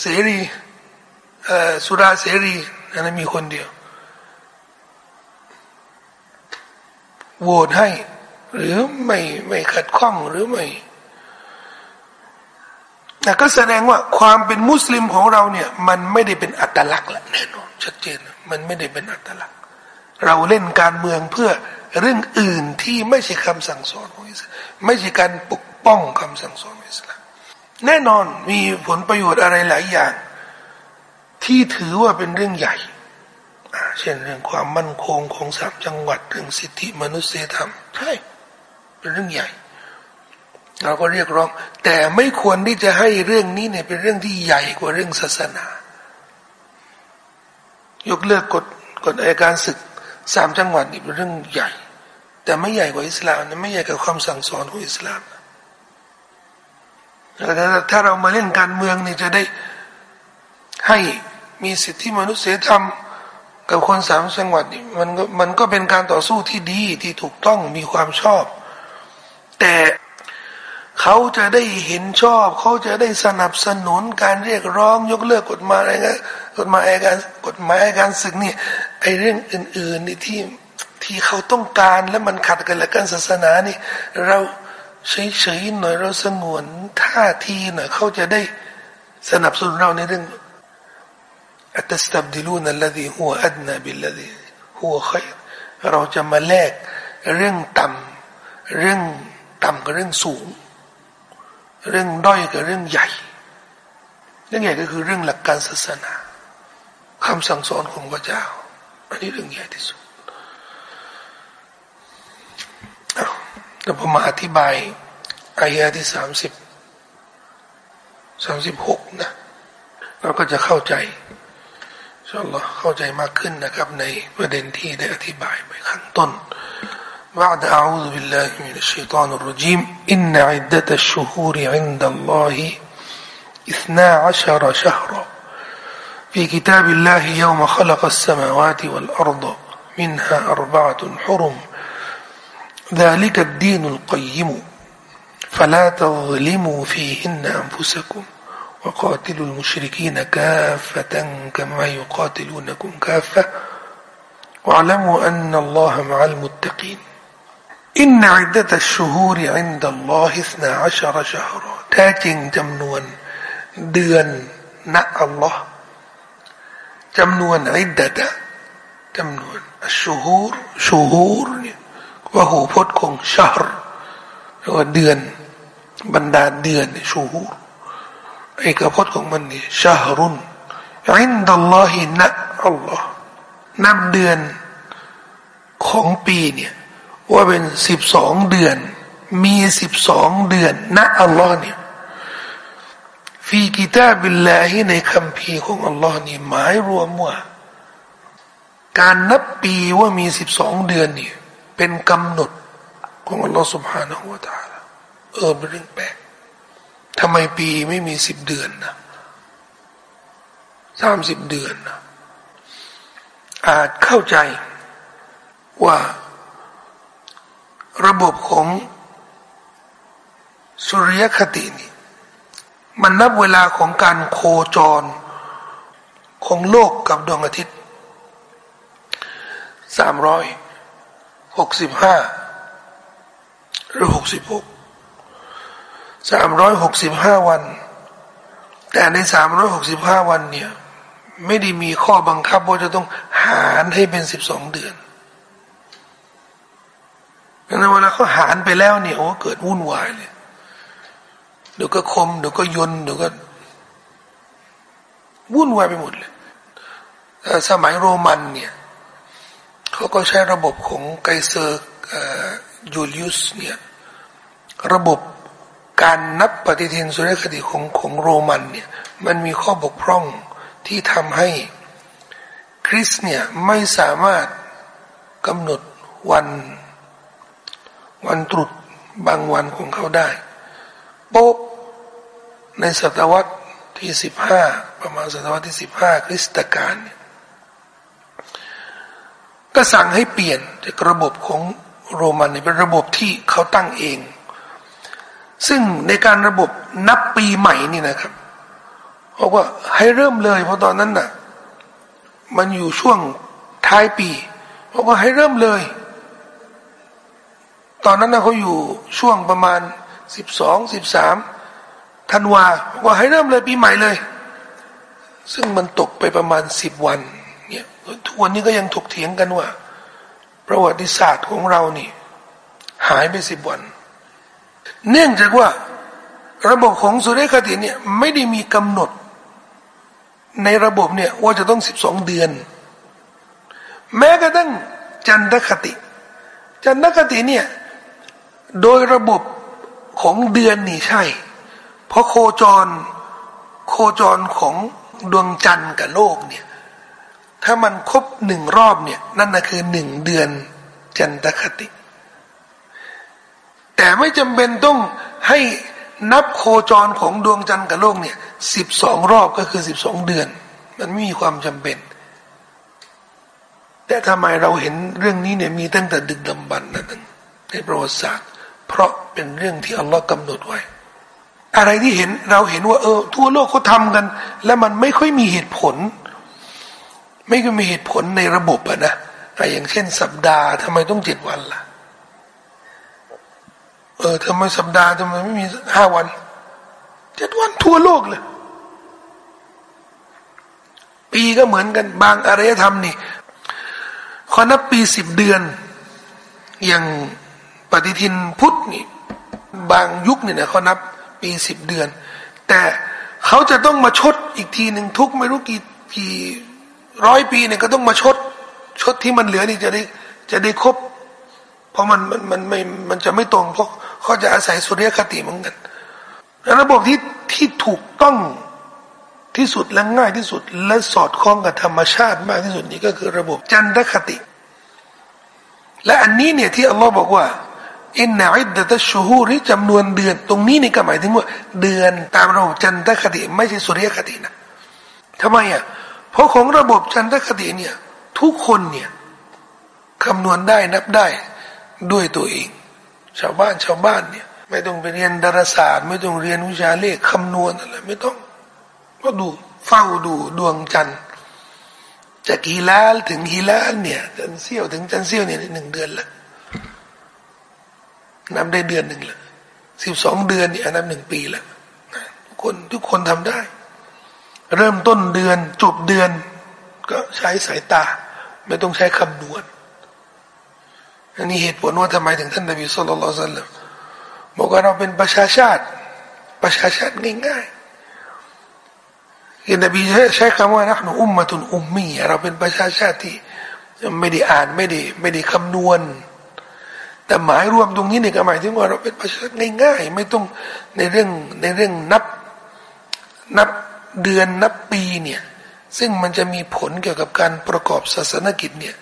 เสรีสุราเสรีนั้นมีคนเดียวโหวตให้ หรือไม่ไม่ขัดข้องหรือไม่ แต่ก็แสดงว่าความเป็นมุสลิมของเราเนี่ย มันไม่ได้เป็นอัตลักษณ์ละแน่นอนชัดเจนมันไม่ได้เป็นอัตลักษณ์ เราเล่นการเมืองเพื่อเรื่องอื่นที่ไม่ใช่คำสั่งสอนของอิสลามไม่ใช่การปกป้องคำสั่งสอนของอิสลามแน่นอนมีผลประโยชน์อะไรหลายอย่าง ที่ถือว่าเป็นเรื่องใหญ่ เช่นเรื่องความมั่นคงของสามจังหวัดเรื่องสิทธิมนุษยธรรมใช่เป็นเรื่องใหญ่ เราก็เรียกร้อง แต่ไม่ควรที่จะให้เรื่องนี้เนี่ยเป็นเรื่องที่ใหญ่กว่าเรื่องศาสนา ยกเลิกกฎกฎอัยการศึกสามจังหวัดนี่เป็นเรื่องใหญ่ แต่ไม่ใหญ่กว่าอิสลามนะไม่ใหญ่กับความสั่งสอนของอิสลามถ้าเรามาเล่นการเมืองนี่จะได้ให้มีสิทธิมนุษยธรรมกับคนสามจังหวัดนี่มันก็มันก็เป็นการต่อสู้ที่ดีที่ถูกต้องมีความชอบ แต่ เขาจะได้เห็นชอบ เขาจะได้สนับสนุนการเรียกร้อง ยกเลิกกฎหมายอะไรเงี้ยกฎหมายการกฎหมายการศึกนี่ไอเรื่องอื่นๆนี่ที่ที่เขาต้องการและมันขัดกันและกันศาสนานี่ เราเฉยๆหน่อยเราสงวนท่าทีหน่อยเขาจะได้สนับสนุนเราในเรื่อง أتستبدلون الذي هو أدنى بالذي هو خير เราจะมาแลกเรื่องต่ำเรื่องต่ำกับเรื่องสูง เรื่องด้อยกับเรื่องใหญ่ เรื่องใหญ่ก็คือเรื่องหลักการศาสนาคำสั่งสอนของพระเจ้า อันนี้เรื่องใหญ่ที่สุดแล้วพอมาอธิบายอายะที่สามสิบสามสิบหกนะเราก็จะเข้าใจชัลลอฮ์เข้าใจมากขึ้นนะครับ ในประเด็นที่ได้อธิบายไปข้างต้น بعد أعوذ بالله من الشيطان الرجيم. إن عدة الشهور عند الله اثنا عشر شهرا. في كتاب الله يوم خلق السماوات والأرض منها أربعة حرم. ذلك الدين القيم. فلا تظلموا فيهن أنفسكم وقاتلوا المشركين كافة كما يقاتلونكم كافة. واعلموا أن الله مع المتقين. อินนาอิดตชูฮูริอินดัลลอฮิสนาอัชรชารอแท้จริงจำนวนเดือนนะอัลลอฮ์จำนวนอิดตะจำนวนชูฮูรชูฮูรเนี่ยว่าหูพจน์ของชาร์ว่าเดือนบรรดาเดือนชูฮูรเอกพจน์ของมันเนี่ยชารุนอินดัลลอฮินะอัลลอฮ์นับเดือนของปีเนี่ย ว่าเป็นสิบสองเดือน มีสิบสองเดือนนะอัลลอฮ์เนี่ยฟีกิตาบิลลาฮิในคำพีของอัลลอฮ์นี่หมายรวมว่า การนับปีว่ามีสิบสองเดือนนี่เป็นกำหนดของอัลลอฮ์ سبحانه และ تعالى เออเป็นเรื่องแปลกทำไมปีไม่มีสิบเดือนนะสามสิบเดือนนะอาจเข้าใจว่า ระบบของสุริยคตินี่มันนับเวลาของการโคจรของโลกกับดวงอาทิตย์สามร้อยหกสิบห้าหรือหกสิบหกสามร้อยหกสิบห้าวัน แต่ในสามร้อยหกสิบห้าวันเนี่ย ไม่ได้มีข้อบังคับว่าจะต้องหารให้เป็นสิบสองเดือน ดังนั้นเวลาเขาหารไปแล้วเนี่ยโอ้เกิดวุ่นวายเลยเดี๋ยวก็คมเดี๋ยวก็ยนเดี๋ยวก็วุ่นวายไปหมดเลยสมัยโรมันเนี่ยเขาก็ใช้ระบบของไกเซอร์ยูลิอุสเนี่ยระบบการนับปฏิทินสุริยคติของของโรมันเนี่ยมันมีข้อบกพร่องที่ทำให้คริสเนี่ยไม่สามารถกำหนดวัน วันตรุษบางวันของเขาได้โป๊บในศตวรรษที่สิบห้าประมาณศตวรรษที่สิบห้าคริสตกาลก็สั่งให้เปลี่ยนจากระบบของโรมันเป็นระบบที่เขาตั้งเอง ซึ่งในการระบบนับปีใหม่นี่นะครับบอกว่าให้เริ่มเลยเพราะตอนนั้นน่ะ มันอยู่ช่วงท้ายปีบอกว่าให้เริ่มเลย ตอนนั้นนะเขาอยู่ช่วงประมาณสิบสองสิบสามธันวาว่าให้เริ่มเลยปีใหม่เลย ซึ่งมันตกไปประมาณสิบวันเนี่ยทุกวันนี้ก็ยังถกเถียงกันว่า ประวัติศาสตร์ของเรานี่ หายไปสิบวัน เนื่องจากว่าระบบของสุริยคติเนี่ยไม่ได้มีกำหนด ในระบบเนี่ยว่าจะต้องสิบสองเดือน แม้กระทั่งจันทคติ จันทคติเนี่ย โดยระบบของเดือนนี่ใช่ เพราะโคจร โคจรของดวงจันทร์กับโลกเนี่ย ถ้ามันครบหนึ่งรอบเนี่ย นั่นนะคือหนึ่งเดือนจันทคติ แต่ไม่จำเป็นต้องให้นับโคจรของดวงจันทร์กับโลกเนี่ยสิบสองรอบก็คือสิบสองเดือน มันไม่มีความจำเป็น แต่ทำไมเราเห็นเรื่องนี้เนี่ยมีตั้งแต่ดึกดำบรรพ์นั้นในประวัติศาสตร์ เพราะเป็นเรื่องที่อัลลอฮ์กำหนดไว้ อะไรที่เห็นเราเห็นว่า เออ ทั่วโลกเขาทากัน แล้วมันไม่ค่อยมีเหตุผล ไม่ก็มีเหตุผลในระบบอะนะอย่างเช่น สัปดาห์ทำไมต้องเจ็ดวันล่ะ เออทำไมสัปดาห์ทำไมไม่มีห้าวันเจ็ดวันทั่วโลกเลย ปีก็เหมือนกันบางอารยธรรมนี่ขอนับปีสิบเดือนอย่าง ฏิทินพุทธนี่บางยุคเนี่ยเขานับปีสิบเดือน แต่เขาจะต้องมาชดอีกทีหนึ่งทุกไม่รู้กี่กี่ร้อยปีเนี่ยก็ต้องมาชด ชดที่มันเหลือนี่จะได้จะได้ครบ เพราะมันมันมันไม่มันจะไม่ตรงเพราะเขาจะอาศัยสุริยคติเหมือนกันระบบที่ที่ถูกต้องที่สุดและง่ายที่สุด และสอดคล้องกับธรรมชาติมากที่สุดนี่ก็คือระบบจันทคติ และอันนี้เนี่ยที่อัลลอฮ์บอกว่า อินนาอิดดะตัชชูรีจำนวนเดือน ตรงนี้นี่ก็หมายถึงว่า เดือนตามระบบจันทคติ ไม่ใช่สุริยคตินะทำไมอะเพราะของระบบจันทคติเนี่ย ทุกคนเนี่ยคำนวณได้นับได้ด้วยตัวเอง ชาวบ้านชาวบ้านเนี่ย ไม่ต้องไปเรียนดาราศาสตร์ ไม่ต้องเรียนวิชาเลขคำนวณอะไรไม่ต้องก็ดูเฝ้าดูดวงจันทร์จากฮีลาลถึงฮีลาลเนี่ยจันเซี่ยวถึงจันเซี่ยวเนี่ยหนึ่งเดือนละ นับได้เดือนหนึ่งละสิบสองเดือนเนี่ยนับหนึ่งปีละทุกคนทุกคนทำได้ เริ่มต้นเดือนจบเดือน ก็ใช้สายตา ไม่ต้องใช้คำนวณอันนี้เหตุผลว่าทำไมถึงท่านนบีสุลต่านละบอกว่าเราเป็นประชาชาติ ประชาชาติง่ายๆคือนบีใช้ใช้คำว่านักหนูอุมมาตุนอุมมีเราเป็นประชาชาติที่ไม่ได้อ่านไม่ได้ไม่ได้คำนวณ แต่หมายรวมตรงนี้เนี่ยก็หมายถึงว่าเราเป็นประชาชาติง่ายๆ ไม่ต้องในเรื่องในเรื่องนับนับเดือนนับปีเนี่ยซึ่งมันจะมีผลเกี่ยวกับการประกอบศาสนกิจเนี่ย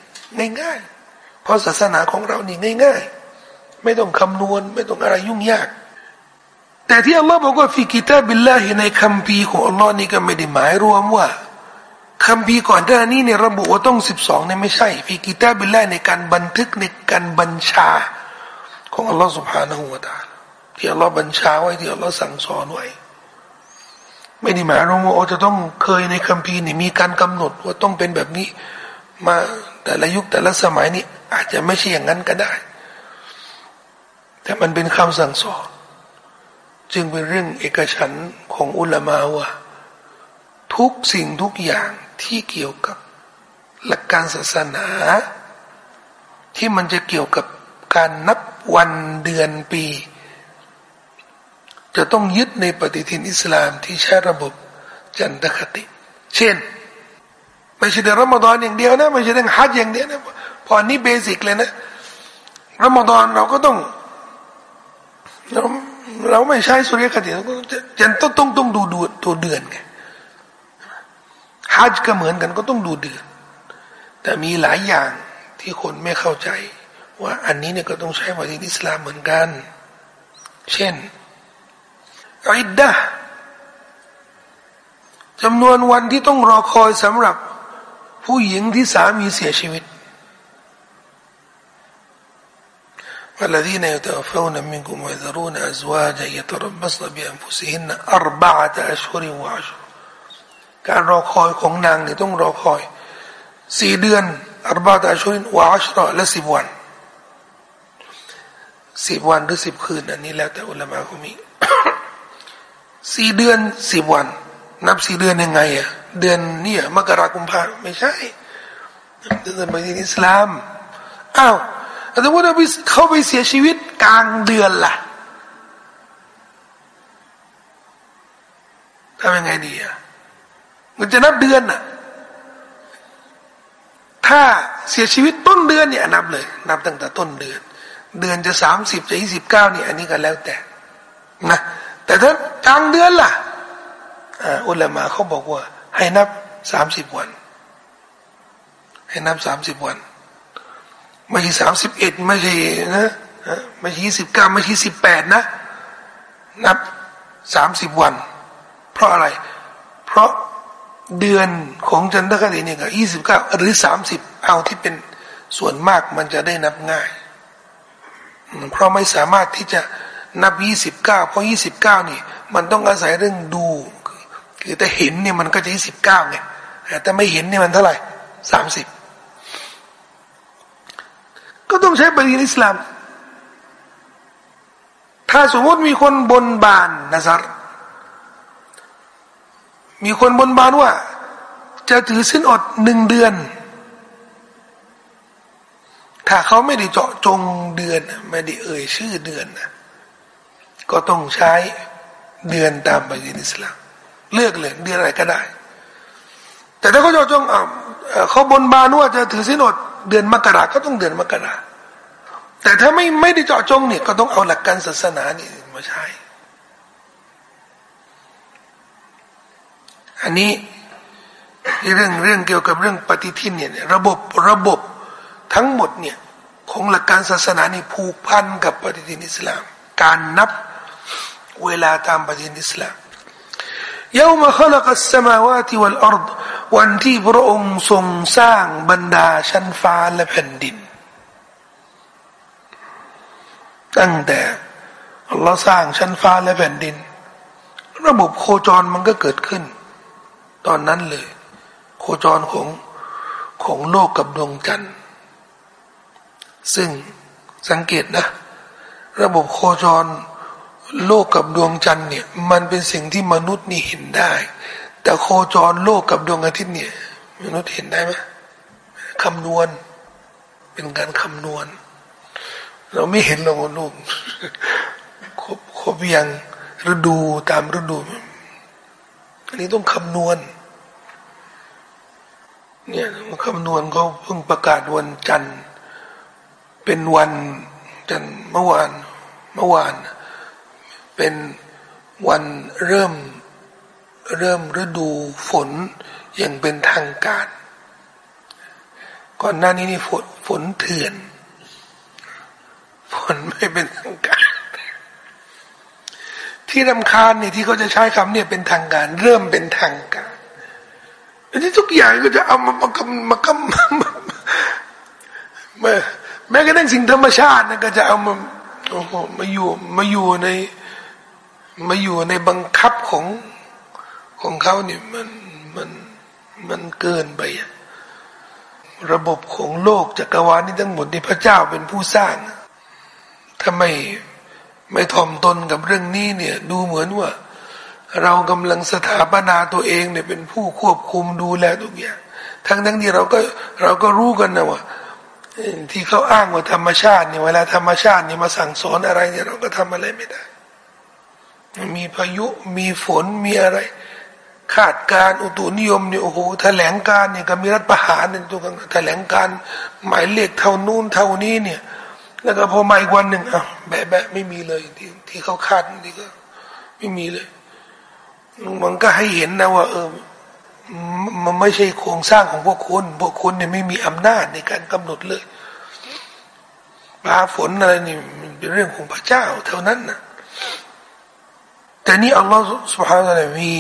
ง่ายๆ เพราะศาสนาของเรานี่ง่าย ๆ ไม่ต้องคำนวณไม่ต้องอะไรยุ่งยาก แต่ที่อัลลอฮ์บอกว่าفي كتاب الله ในคัมภีร์ของอัลลอฮ์นี่ก็ไม่ได้หมายรวมว่า คัมภีร์ก่อนหน้านี้เนี่ยระบุว่าต้องสิบสองเนี่ยไม่ใช่في كتاب الله ในการบันทึกในการบัญชา ของอัลลอฮ์سبحانه وتعالىที่อัลลอฮ์บัญชาไว้ที่อัลลอฮ์สั่งสอนไว้ ไม่ได้หมายรวมว่าจะต้องเคยในคัมภีร์นี่มีการกำหนดว่าต้องเป็นแบบนี้ มาแต่ละยุคแต่ละสมัยนี่อาจจะไม่ใช่อย่างนั้นก็ได้ แต่มันเป็นคำสั่งสอน จึงเป็นเรื่องเอกฉันของอุลามาว่าทุกสิ่งทุกอย่าง ที่เกี่ยวกับหลักการศาสนา ที่มันจะเกี่ยวกับการนับวันเดือนปี จะต้องยึดในปฏิทินอิสลามที่ใช้ระบบจันทคติ เช่น ไม่ใช่เดือนรอมฎอนอย่างเดียวนะไม่ใช่เรื่องฮัจอย่างเดียวนะพอนี้เบสิกเลยนะรอมฎอนเราก็ต้องเราเราไม่ใช้สุริยคติเราก็จะต้องต้องต้องดูดูตัวเดือนไง ฮัจก็เหมือนกันก็ต้องดูเดือน แต่มีหลายอย่างที่คนไม่เข้าใจ ว่าอันนี้เนี่ยก็ต้องใช้ปฏิทินอิสลามเหมือนกัน เช่นอิดดะจำนวนวันที่ต้องรอคอยสำหรับผู้หญิงที่สามีเสียชีวิต والذين يتوفون منكم ويذرون أزواجا يتربصن بأنفسهن أربعة أشهر وعشر การรอคอยของนางเนี่ยต้องรอคอยสี่เดือนอัรบาตาชุนวาอัชรอและสิบวันสิบวันหรือสิบคืน อันนี้แล้วแต่อุลามะเขามีสี่เดือนสิบวัน นับสี่เดือนยังไงอะเดือนนี่มกราคมพาไม่ใช่เดือนปฏิอิสลามอ้าวแต่ว่าเขาไปเสียชีวิตกลางเดือนล่ะทำยังไงดีอะ มันจะนับเดือนอะ ถ้าเสียชีวิตต้นเดือนเนี่ย นับเลย นับตั้งแต่ต้นเดือน เดือนจะสามสิบจะยี่สิบเก้าเนี่ยอันนี้ก็แล้วแต่นะแต่ถ้ากลางเดือนล่ะอุลามะเขาบอกว่า ให้นับสามสิบวัน ให้นับสามสิบวัน ไม่ใช่สามสิบเอ็ดไม่ใช่นะไม่ใช่ยี่สิบเก้าไม่ใช่สิบแปดนะ นับสามสิบวัน เพราะอะไร เพราะ เดือนของจันทคติเนี่ยก็ยี่สิบเก้าหรือสามสิบเอาที่เป็นส่วนมากมันจะได้นับง่าย เพราะไม่สามารถที่จะนับยี่สิบเก้าเพราะยี่สิบเก้านี่ มันต้องอาศัยเรื่องดู คือแต่เห็นเนี่ยมันก็จะยี่สิบเก้าไงแต่ไม่เห็นเนี่ยมันเท่าไหร่สามสิบก็ต้องใช้ปฏิอิสลาม ถ้าสมมติมีคนบนบานนะซัร มีคนบนบานว่า จะถือสินอดหนึ่งเดือน ถ้าเขาไม่ได้เจาะจงเดือน ไม่ได้เอ่ยชื่อเดือนนะก็ต้องใช้เดือนตามปฏิอิสลามเลือกเลยเดือนอะไรก็ได้ แต่ถ้าเขาเจาะจงเขาบนบานว่าจะถือสินอดเดือนมกราก็ต้องเดือนมกราแต่ถ้าไม่ไม่ได้เจาะจงเนี่ยก็ต้องเอาหลักการศาสนานี่มาใช้ อันนี้เรื่องเรื่องเกี่ยวกับเรื่องปฏิทินเนี่ยระบบระบบทั้งหมดเนี่ยของหลักการศาสนานี่ผูกพันกับปฏิทินอิสลาม การนับเวลาตามปฏิทินอิสลามยามขลักสมาวาติวัลอรดวันที่พระองค์ทรงสร้างบรรดาชั้นฟ้าและแผ่นดิน ตั้งแต่อัลลอฮ์สร้างชั้นฟ้าและแผ่นดิน ระบบโคจรมันก็เกิดขึ้น ตอนนั้นเลย โคจรของของโลกกับดวงจันทร์ ซึ่งสังเกตนะ ระบบโคจรโลกกับดวงจันทร์เนี่ยมันเป็นสิ่งที่มนุษย์นี่เห็นได้ แต่โคจรโลกกับดวงอาทิตย์เนี่ยมนุษย์เห็นได้ไหมคำนวณ เป็นการคำนวณ เราไม่เห็นหรอกลูกครบครบยังฤดูตามฤดู อันนี้ต้องคำนวณ เนี่ยคำนวณเขาเพิ่งประกาศวันจันทร์ เป็นวันจันทร์เมื่อวานเมื่อวาน เป็นวันเริ่ม เริ่มฤดูฝนอย่างเป็นทางการ ก่อนหน้านี้นี่ฝนฝนเถื่อน ฝนไม่เป็นทางการ ที่รำคาญเนี่ยที่เขาจะใช้คำเนี่ยเป็นทางการ เริ่มเป็นทางการ อันนี้ทุกอย่างก็จะเอามามากำมากำมาแม้กระทั่งสิ่งธรรมชาตินะก็จะเอามาโอ้โหมาอยู่มาอยู่ในมาอยู่ในบังคับของของเขาเนี่ยมันมันมันเกินไประบบของโลกจักรวาลนี้ทั้งหมดนี่พระเจ้าเป็นผู้สร้างถ้าไม่ไม่ถ่อมตนกับเรื่องนี้เนี่ย ดูเหมือนว่า เรากำลังสถาปนาตัวเองเนี่ยเป็นผู้ควบคุมดูแลทุกอย่าง ทั้งทั้งที่เราก็เราก็รู้กันนะว่าที่เขาอ้างว่าธรรมชาติเนี่ยเวลาธรรมชาติเนี่ยมาสั่งสอนอะไรเนี่ยเราก็ทำอะไรไม่ได้ มีพายุมีฝนมีอะไร คาดการอุตุนิยมเนี่ยโอ้โหแถลงการเนี่ยก็มีรัฐประหารหนึ่งตัวกันแถลงการหมายเลขเท่านู้นเท่านี้เนี่ย แล้วก็พอมาอีกวันหนึ่งอะแบะแบะไม่มีเลยที่ที่เขาคาดนี่ก็ไม่มีเลย มันก็ให้เห็นนะว่าเออมันไม่ใช่โครงสร้างของพวกคุณพวกคุณเนี่ยไม่มีอำนาจในการกำหนดเลยฟ้าฝนอะไรนี่เป็นเรื่องของพระเจ้า เท่านั้นนะแต่นี่อัลลอฮฺสุบฮานะลมี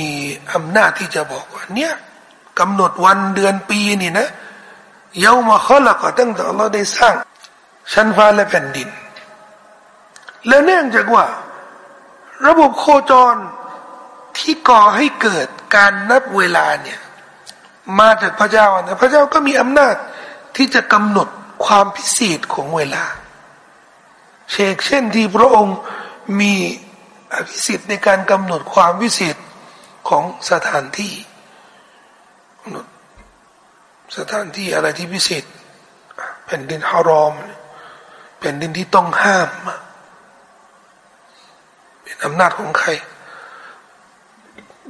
อำนาจที่จะบอกว่า เนี่ยกำหนดวันเดือนปีนี่นะเยามาข้อละก็ตั้งแต่อัลลอฮฺได้สร้าง ชั้นฟ้าและแผ่นดิน และเนื่องจากว่า ระบบโคจร ที่ก่อให้เกิดการนับเวลาเนี่ย มาจากพระเจ้านะพระเจ้าก็มีอำนาจที่จะกำหนดความพิเศษของเวลา เชกเช่นที่พระองค์มีอภิสิทธิ์ในการกำหนดความพิเศษของสถานที่กำหนดสถานที่อะไรที่พิเศษแผ่นดินฮารอมแผ่นดินที่ต้องห้ามเป็นอำนาจของใคร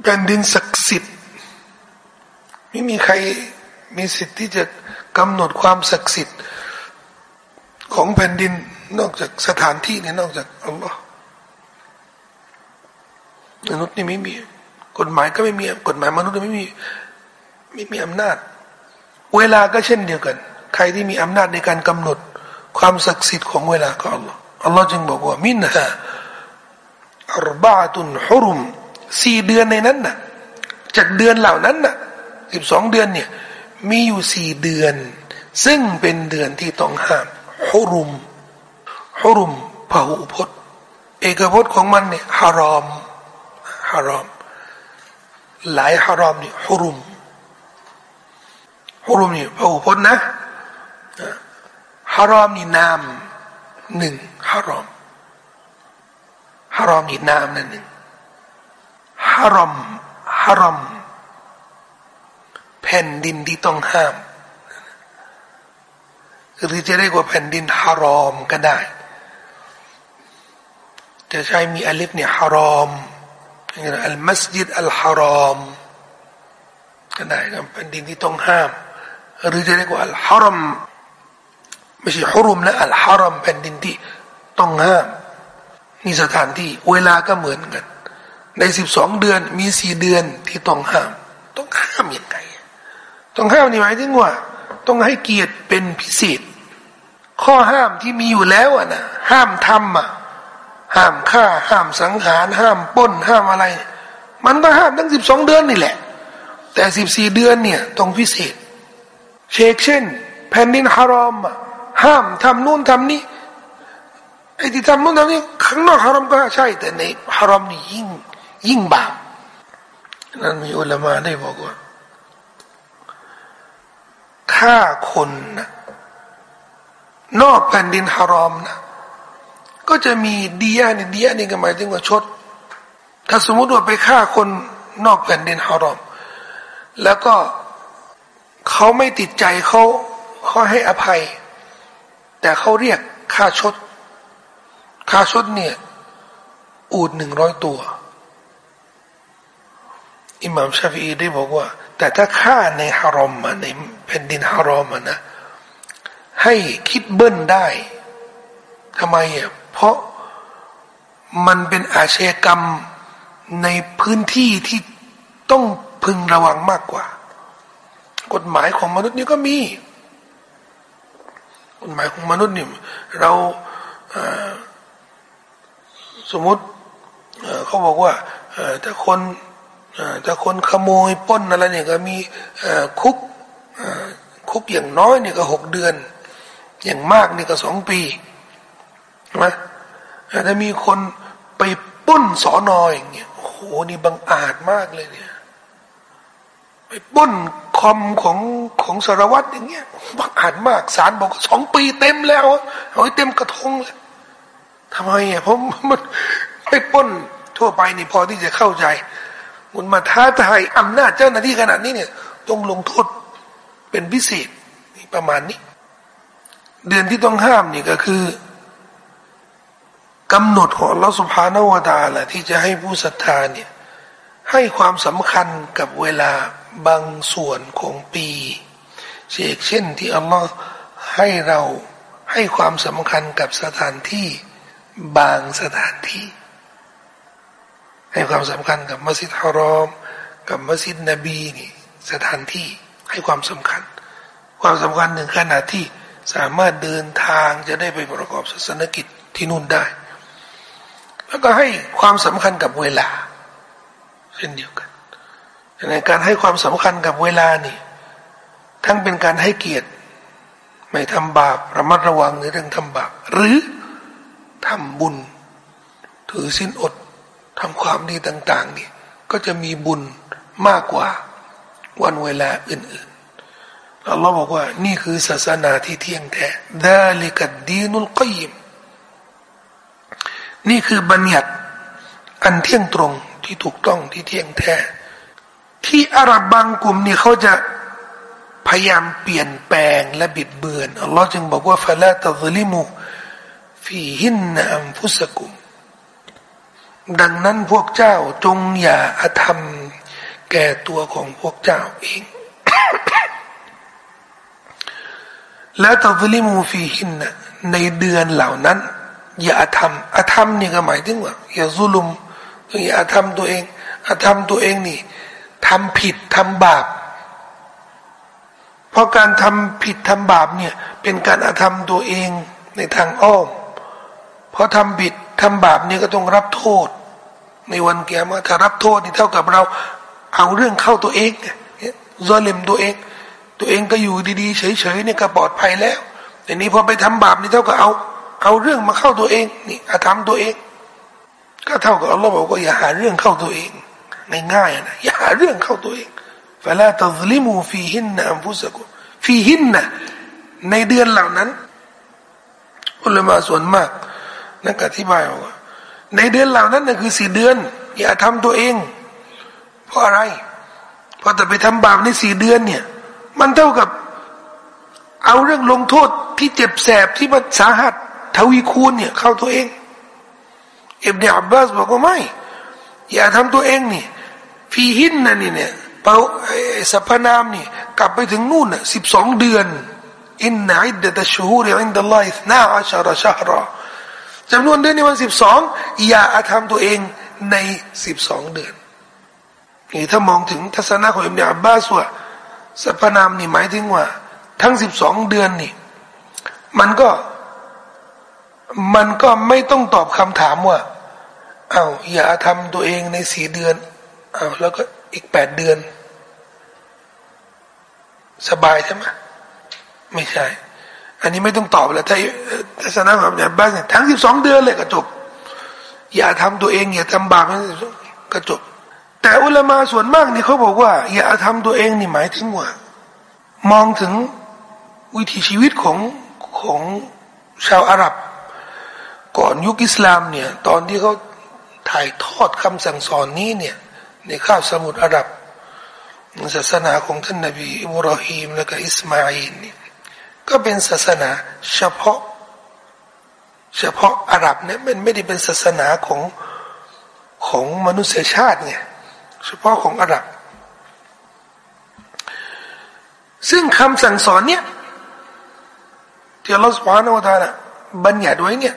แผ่นดินศักดิ์สิทธิ์ไม่มีใครมีสิทธิ์ที่จะกำหนดความศักดิ์สิทธิ์ของแผ่นดินนอกจากสถานที่นี่นอกจากอัลลอฮ์มนุษย์นี่ไม่มี กฎหมายก็ไม่มีกฎหมายมนุษย์ไม่มีไม่มีอำนาจ เวลาก็เช่นเดียวกัน ใครที่มีอำนาจในการกำหนดความศักดิ์สิทธิ์ของเวลาก็อัลลอฮ์อัลลอฮ์จึงบอกว่ามินฮะอัรบะตุนฮุรุม สี่เดือนในนั้นน่ะ จากเดือนเหล่านั้นน่ะสิบสองเดือนเนี่ย มีอยู่สี่เดือน ซึ่งเป็นเดือนที่ต้องห้ามฮุรุมฮุรุมพหุพจน์ เอกพจน์ของมันเนี่ยฮารอมฮารอม หลายฮารอมเนี่ยฮุรุมฮุรุมนี่พหุพจน์นะฮารอมนี่นามหนึ่งฮารอมฮารอมนี่นามนั่นหนึ่ง ฮารอมฮารอม แผ่นดินที่ต้องห้าม หรือจะเรียกว่าแผ่นดินฮารอมก็ได้ จะใช้มีอัลิฟเนี่ยฮารอมอัลมัสยิดอัลฮารอมก็ได้ครับแผ่นดินที่ต้องห้าม หรือจะเรียกว่าอัลฮารอมไม่ใช่ฮุรุมและอัลฮารอมแผ่นดินที่ต้องห้ามมีสถานที่ เวลาก็เหมือนกัน ในสิบสองเดือนมีสี่เดือนที่ต้องห้าม ต้องห้ามยังไง ต้องห้ามนี่หมายถึงว่า ต้องให้เกียรติเป็นพิเศษ ข้อห้ามที่มีอยู่แล้วอะนะห้ามทำอะห้ามฆ่า ห้ามสังหาร ห้ามป้น ห้ามอะไร มันก็ห้ามทั้งสิบสองเดือนนี่แหละ แต่สิบสี่เดือนเนี่ยต้องพิเศษ เชกเช่น แผ่นดินฮารอมอะห้ามทำนู่นทำนี่ไอ้ที่ทำนู่นทำนี่ข้างนอกฮารอมก็ใช่แต่ในฮารอมนี่ยิ่ง ยิ่งบาปนั้นมีอุลามาได้บอกว่าฆ่าคนนะนอกแผ่นดินฮารอมนะก็จะมีเดียนี่เดียนี่ก็หมายถึงว่าชด ถ้าสมมติว่าไปฆ่าคนนอกแผ่นดินฮารอม แล้วก็เขาไม่ติดใจเขาเขาให้อภัย แต่เขาเรียกค่าชด ค่าชดเนี่ย อูดหนึ่งร้อยตัว อิหม่ามชาฟีได้บอกว่า แต่ถ้าฆ่าในฮารอมมาในแผ่นดินฮารอมนะ ให้คิดเบิ้ลได้ทำไมอะเพราะมันเป็นอาชญากรรมในพื้นที่ที่ต้องพึงระวังมากกว่า กฎหมายของมนุษย์นี่ก็มี กฎหมายของมนุษย์นี่เราสมมติเขาบอกว่าถ้าคน ถ้าคนขโมยป้นอะไรเนี่ยก็มีคุกคุกอย่างน้อยเนี่ยก็หกเดือน อย่างมากนี่ก็สองปีนะถ้ามีคนไปปุ้นสอนออย่างเงี้ยโอ้โหนี่บังอาจมากเลยเนี่ยไปปุ้นคอมของของสารวัตรอย่างเงี้ยบังอาจมากศาลบอกสองปีเต็มแล้วเอาให้เต็มกระทงเลยทำไมอะเพราะมันไปปุ้นทั่วไปนี่พอที่จะเข้าใจ มันมาท้าทายอำนาจเจ้าหน้าที่ขนาดนี้เนี่ยต้องลงโทษเป็นพิเศษนี่ประมาณนี้ เดือนที่ต้องห้ามนี่ก็คือกำหนดของเราสุภานวตาแหละที่จะให้ผู้ศรัทธาเนี่ยให้ความสำคัญกับเวลาบางส่วนของปีเช่นเช่นที่อัลลอฮ์ให้เราให้ความสำคัญกับสถานที่บางสถานที่ ให้ความสำคัญกับมัสยิดฮารอม กับมัสยิดนบีนี่สถานที่ให้ความสำคัญ ความสำคัญหนึ่งขนาดที่สามารถเดินทางจะได้ไปประกอบศาสนกิจที่นู่นได้ แล้วก็ให้ความสำคัญกับเวลาเช่นเดียวกันในการให้ความสำคัญกับเวลานี่ ทั้งเป็นการให้เกียรติ ไม่ทำบาประมัดระวังในเรื่องทำบาปหรือทำบุญ ถือสิ้นอด ทำความดีต่างๆนี่ก็จะมีบุญมากกว่าวันเวลาอื่นๆอัลลอฮ์บอกว่า นี่คือศาสนาที่เที่ยงแท้ดาลิกัดดีนุลกิมนี่คือบัญญัติอันเที่ยงตรงที่ถูกต้องที่เที่ยงแท้ ที่อาหรับบางกลุ่มนี่เขาจะพยายามเปลี่ยนแปลงและบิดเบือนอัลลอฮ์จึงบอกว่าฟะลาตะลิมุฟีหินนอัมฟุสกุม ดังนั้นพวกเจ้าจงอย่าอาธรรม แก่ตัวของพวกเจ้าเองและตะซลิมูฟีหินในเดือนเหล่านั้น อย่าอาธรรมอาธรรมนี่ก็หมายถึงว่าอย่าซุลุมอย่าอาธรรมตัวเองอาธรรมตัวเองนี่ทำผิดทำบาป เพราะการทำผิดทำบาปเนี่ยเป็นการอาธรรมตัวเองในทางอ้อมเพราะทำผิด ทำบาปเนี่ยก็ต้องรับโทษ ในวันเกียรติถ้ารับโทษนี่เท่ากับเราเอาเรื่องเข้าตัวเองเนี่ยซอเลมตัวเอง ตัวเองก็อยู่ดีๆเฉยๆเนี่ยก็ปลอดภัยแล้วแต่นี้พอไปทำบาปนี่เท่ากับเอา เอาเรื่องมาเข้าตัวเองนี่อาธรรมตัวเอง ก็เท่ากับอัลลอฮ์บอกว่าอย่าหาเรื่องเข้าตัวเองง่ายๆนะอย่าหาเรื่องเข้าตัวเองฟะลาตัซลิมูฟีหินนะอัมฟุสกุฟีหินนะในเดือนเหล่านั้นอุลมาส่วนมาก นักอธิบายว่าในเดือนเหล่านั้นน่ะคือสี่เดือน อย่าทำตัวเอง เพราะอะไร เพราะแต่ไปทำบาปในสี่เดือนเนี่ย มันเท่ากับ เอาเรื่องลงโทษที่เจ็บแสบที่มันสาหัสทวีคูณเนี่ย เข้าตัวเองอิบเนอับบาสบอกว่าไม่ อย่าทำตัวเองนี่ฟีหินนะนี่เนี่ยเปาสัพนามนี่ กลับไปถึงนู่นน่ะสิบสองเดือนอินนัอิดดะตชูริอินดัลลอฮิสนาอัชรชฮรอ จำนวนเดือนในวันสิบสองอย่าอาธรรมตัวเองในสิบสองเดือนนี่ถ้ามองถึงทัศนะของอิบนาอับบาสว่าสัพนามนี่หมายถึงว่า ทั้งสิบสองเดือนนี่ มันก็มันก็ไม่ต้องตอบคำถามว่า เอา้าอย่าทำตัวเองในสี่เดือน เอา้าแล้วก็อีกแปดเดือน สบายใช่ไหมไม่ใช่ อันนี้ไม่ต้องตอบแล้วถ้าทัศนะแบบนี้บ้านทั้งสิบสองเดือนเลยก็จบอย่าทำตัวเอง อย่าทำบาปก็จบ แต่อุลามาส่วนมากนี่เขาบอกว่า อย่าทำตัวเองนี่หมายถึงว่า มองถึงวิถีชีวิตของของชาวอาหรับ ก่อนยุคอิสลามเนี่ย ตอนที่เขาถ่ายทอดคำสั่งสอนนี้เนี่ย ในข้าวสมุทรอาหรับศาสนาของท่านนบีอิบราฮิมและก็อิสมาอินเนี่ย ก็เป็นศาสนาเฉพาะ เฉพาะอาหรับเนี่ยมันไม่ได้เป็นศาสนาของของมนุษยชาติไงเฉพาะของอาหรับ ซึ่งคำสั่งสอนเนี่ยที่อัลลอฮฺสุบฮานาวะตาละบัญญัติไว้เนี่ย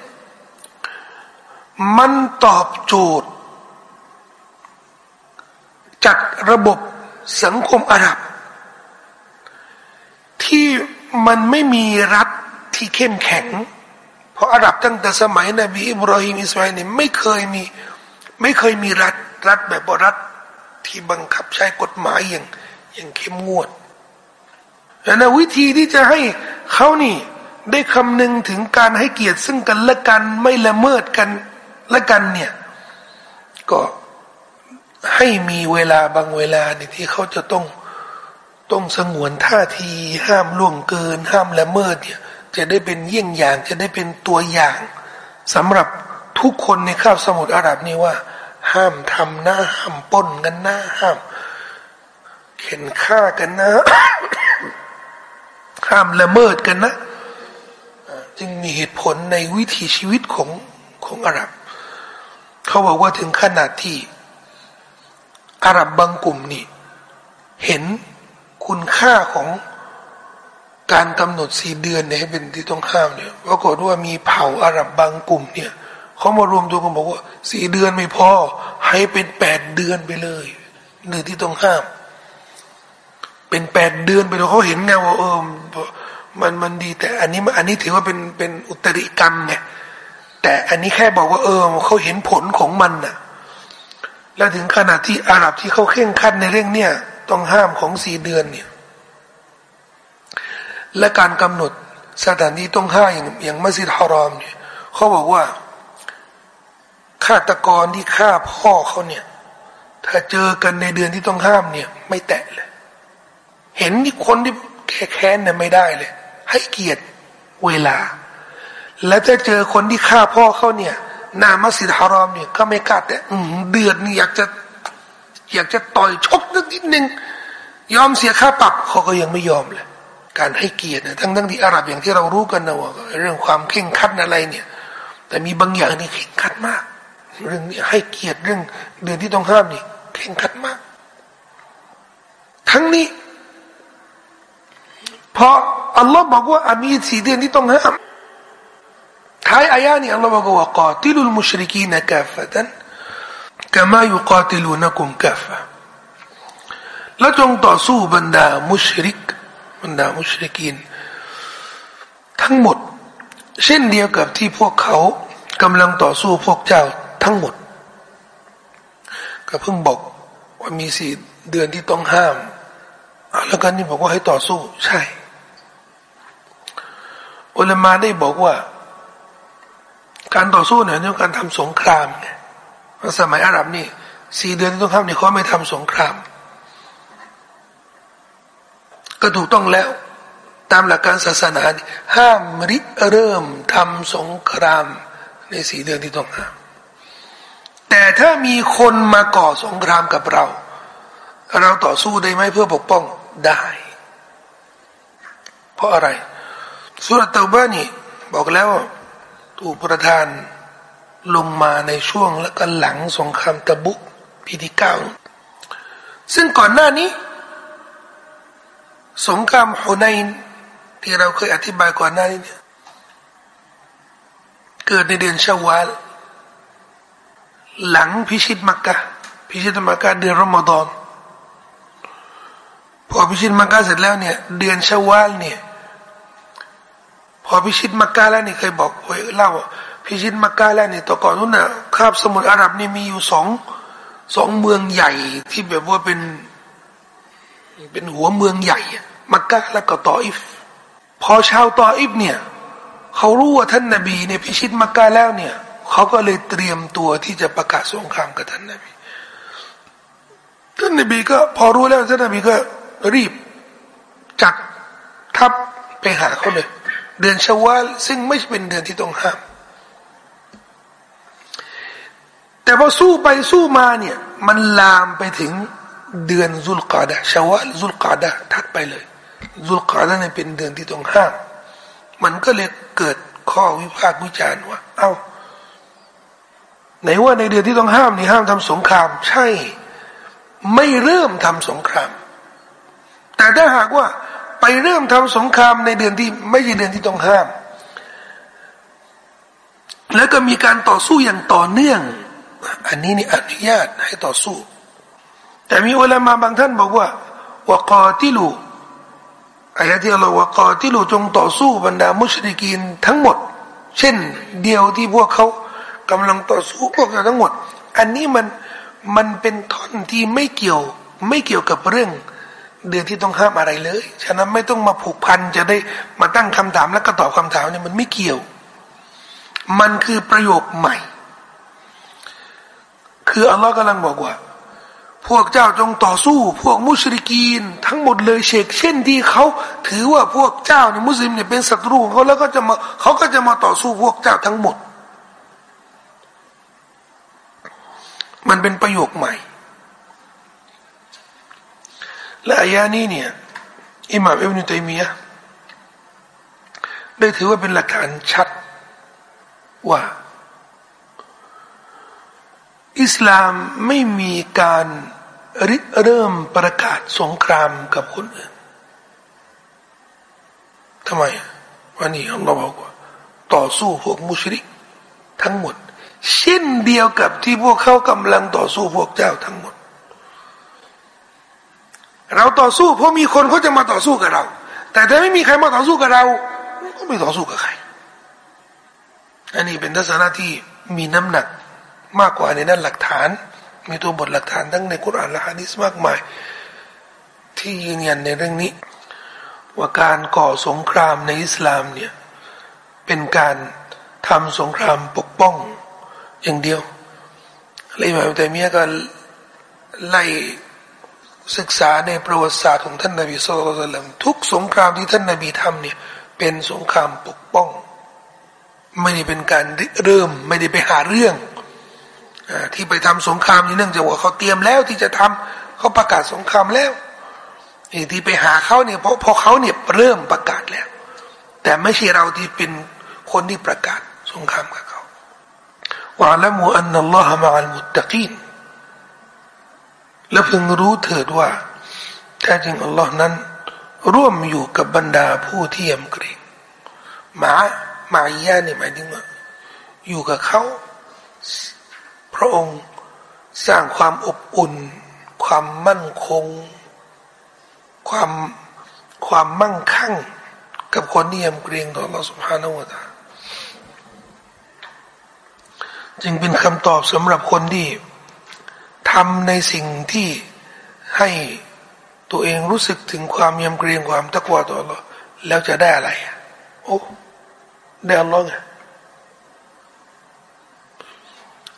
มันตอบโจทย์จากระบบสังคมอาหรับ ที่ มันไม่มีรัฐที่เข้มแข็ง เพราะอาหรับตั้งแต่สมัยนบีอิบราฮิมอิสมาอิลเนี่ยไม่เคยมีไม่เคยมีรัฐรัฐแบบรัฐที่บังคับใช้กฎหมายอย่างอย่างเข้มงวดและนวิธีที่จะให้เขานี่ได้คำนึงถึงการให้เกียรติซึ่งกันและกันไม่ละเมิดกันและกันเนี่ยก็ให้มีเวลาบางเวลาเนี่ยที่เขาจะต้อง ต้องสงวนท่าทีห้ามล่วงเกิน ห้ามละเมิดเนี่ยจะได้เป็นเยี่ยงอย่าง จะได้เป็นตัวอย่างสำหรับทุกคนในข้าวสมุทรอาหรับนี่ว่า ห้ามทำหนะห้ามป้นกันหนะห้าม เข็นฆ่ากันนะ ห้ามละเมิดกันนะจึงมีเหตุผลในวิถีชีวิตของของอาหรับ เขาบอกว่าถึงขนาดที่อาหรับบางกลุ่มนี่ เห็น คุณค่าของการกำหนดสี่เดือนเนี่ยเป็นที่ต้องห้ามเนี่ยปรากฏว่ามีเผ่าอาหรับบางกลุ่มเนี่ยเขามารวมตัวกันบอกว่าสี่เดือนไม่พอให้เป็นแปดเดือนไปเลยหนึ่งที่ต้องห้าม เป็นแปดเดือนไปเลยเขาเห็นไงว่าเออมันมันดี แต่อันนี้อันนี้ถือว่าเป็นเป็นอุตริกรรมไงแต่อันนี้แค่บอกว่าเออเขาเห็นผลของมันน่ะ แล้วถึงขนาดที่อาหรับที่เขาเข่งคัดในเรื่องเนี้ย ต้องห้ามของสี่เดือนเนี่ย และการกำหนดสถานที่ต้องห้ามอย่างอย่างมัสยิดฮารอมเนี่ยเขาบอกว่าฆาตกรที่ฆ่าพ่อเขาเนี่ย ถ้าเจอกันในเดือนที่ต้องห้ามเนี่ย ไม่แตะเลย เห็นที่คนที่แค่แค้นเนี่ยไม่ได้เลย ให้เกียรติเวลา แล้วจะเจอคนที่ฆ่าพ่อเขาเนี่ยนามัสยิดฮารอมเนี่ยก็ไม่กล้าแต่เดือดนี่อยากจะ อยากจะต่อยชกนิดนึงยอมเสียค่าปรับเขาก็ยังไม่ยอมเลยการให้เกียรติทั้งทั้งที่อาหรับอย่างที่เรารู้กันนะว่าเรื่องความเข่งคัดอะไรเนี่ย แต่มีบางอย่างนี่เข่งคัดมาก เรื่องนี้ให้เกียรติเรื่องเดือนที่ต้องห้ามนี่เข่งขัดมาก ทั้งนี้พราะอัลลอฮ์บอกว่าอามีสี่เดือนที่ต้องห้ามท้ายอายานี้อัลลอฮ์บอกว่ากาติลุลมุชริกีนกาฟะตัน กามายุกาติลูนักุมกาฟะและจงต่อสู้บรรดามุชริก บรรดามุชริกีนทั้งหมด เช่นเดียวกับที่พวกเขากำลังต่อสู้พวกเจ้าทั้งหมด ก็เพิ่งบอกว่ามีสี่เดือนที่ต้องห้ามแล้วกันนี่บอกว่าให้ต่อสู้ใช่อุลมาได้บอกว่า การต่อสู้เนี่ยนี่การทำสงครามไง พระสมัยอาหรับนี่สี่เดือนที่ต้องห้ามนี่เขาไม่ทำสงคราม ก็ถูกต้องแล้ว ตามหลักการศาสนาห้ามริเริ่มทำสงครามในสี่เดือนที่ต้องห้ามแต่ถ้ามีคนมาก่อสงครามกับเรา เราต่อสู้ได้ไหมเพื่อปกป้องได้ เพราะอะไรสุรเตาบ้านี่บอกแล้วถูกประทาน ลงมาในช่วงและก็หลังสงครามตะบุกปีที่เก้าซึ่งก่อนหน้านี้ สงครามฮุนัยที่ที่เราเคยอธิบายก่อนหน้านี้เนี่ยเกิดในเดือนชาวาลหลังพิชิตมักกะพิชิตมักกะเดือนรอมฎอนพอพิชิตมักกะเสร็จแล้วเนี่ย เดือนชาวาลเนี่ย พอพิชิตมักกะแล้วนี่เคยบอกไว้เล่า พิชิตมักกะแล้วเนี่ยแต่ก่อนนู้นน่ะคาบสมุทรอาหรับนี่มีอยู่สองสองเมืองใหญ่ที่แบบว่าเป็น เป็นหัวเมืองใหญ่ มักกะแล้วก็ตออิฟ พอชาวตออิฟเนี่ยเขารู้ว่าท่านนาบีเนี่ยพิชิตมักกะแล้วเนี่ยเขาก็เลยเตรียมตัวที่จะประกาศสงครามกับท่านนาบีท่านนาบีก็พอรู้แล้วท่านนาบีก็รีบจัดทัพไปหาเขาเลย เดือนชาวาลซึ่งไม่เป็นเดือนที่ต้องห้าม แต่พอสู้ไปสู้มาเนี่ย มันลามไปถึงเดือนซุลกาดะชาวาลซุลกาดะทัดไปเลยซุลกาดะเนี่ยเป็นเดือนที่ต้องห้ามมันก็เลยเกิดข้อวิพากษ์วิจารณ์ว่า เอา้าไหนว่าในเดือนที่ต้องห้ามนี่ห้ามทำสงคราม ใช่ ไม่เริ่มทำสงคราม แต่ถ้าหากว่า ไปเริ่มทำสงครามในเดือนที่ไม่ใช่เดือนที่ต้องห้าม แล้วก็มีการต่อสู้อย่างต่อเนื่อง อันนี้นี่อนุญาตให้ต่อสู้ แต่มีอุลามาบางท่านบอกว่าวกอติลูอายะที่เราวกอติลูจงต่อสู้บรรดามุชริกีนทั้งหมด เช่นเดียวที่พวกเขากำลังต่อสู้พวกเราทั้งหมด อันนี้มันมันเป็นท่อนที่ไม่เกี่ยวไม่เกี่ยวกับเรื่อง เดือนที่ต้องห้ามอะไรเลย ฉะนั้นไม่ต้องมาผูกพันจะได้มาตั้งคำถามแล้วก็ตอบคำถามเนี่ยมันไม่เกี่ยว มันคือประโยคใหม่ คืออัลลอฮ์กำลังบอกว่า พวกเจ้าจงต่อสู้ พวกมุชริกีน ทั้งหมดเลยเชกเช่นที่เขาถือว่าพวกเจ้าเนี่ยมุสลิมเนี่ยเป็นศัตรูของเขาแล้วก็จะมาเขาก็จะมาต่อสู้พวกเจ้าทั้งหมด มันเป็นประโยคใหม่ และอายานี้เนี่ยอิหม่ามอิบนุตัยมียะได้ถือว่าเป็นหลักฐานชัดว่า อิสลามไม่มีการริเริ่มประกาศสงครามกับคนอื่นทำไมวันนี้อัลลอฮ์บอกว่า ต่อสู้พวกมุชริก ทั้งหมด เช่นเดียวกับที่พวกเขากำลังต่อสู้พวกเจ้าทั้งหมด เราต่อสู้เพราะมีคนเขาจะมาต่อสู้กับเรา แต่ถ้าไม่มีใครมาต่อสู้กับเราก็ไม่ต่อสู้กับใคร อันนี้เป็นทัศนะที่มีน้ำหนัก มากกว่าในนั้นหลักฐาน มีตัวบทหลักฐานทั้งในคุรานและฮะดิษมากมาย ที่ยืนยันในเรื่องนี้ ว่าการก่อสงครามในอิสลามเนี่ยเป็นการทำสงครามปกป้องอย่างเดียวเลยมาแต่เมียก็ไล่ศึกษาในประวัติศาสตร์ของท่านนบีสุลต่านทุกสงครามที่ท่านนบีทำเนี่ยเป็นสงครามปกป้อง ไม่ได้เป็นการเริ่ม ไม่ได้ไปหาเรื่อง ที่ไปทำสงครามนี่เนื่องจากว่าเขาเตรียมแล้วที่จะทำเขาประกาศสงครามแล้วที่ไปหาเขาเนี่ยเพราะพอเขาเนี่ยเริ่มประกาศแล้ว แต่ไม่ใช่เราที่เป็นคนที่ประกาศสงครามกับเขาว่าละมูอันนัลลอฮะมะอัลมุตตะกีนและพึงรู้เถิดว่าแท้จริงอัลลอฮ์นั้น ร่วมอยู่กับบรรดาผู้ที่ยำเกรงมามาอียานี่หมายถึงว่าอยู่กับเขา พระองค์สร้างความอบอุ่น ความมั่นคง ความความมั่งคั่ง กับคนที่ยำเกรงต่อ Allah سبحانه และ تعالى จึงเป็นคำตอบสำหรับคนที่ทำในสิ่งที่ให้ตัวเองรู้สึกถึงความยำเกรงความตะกวาต่อ Allah แล้วจะได้อะไรโอ้ได้อัลลอฮ์ไง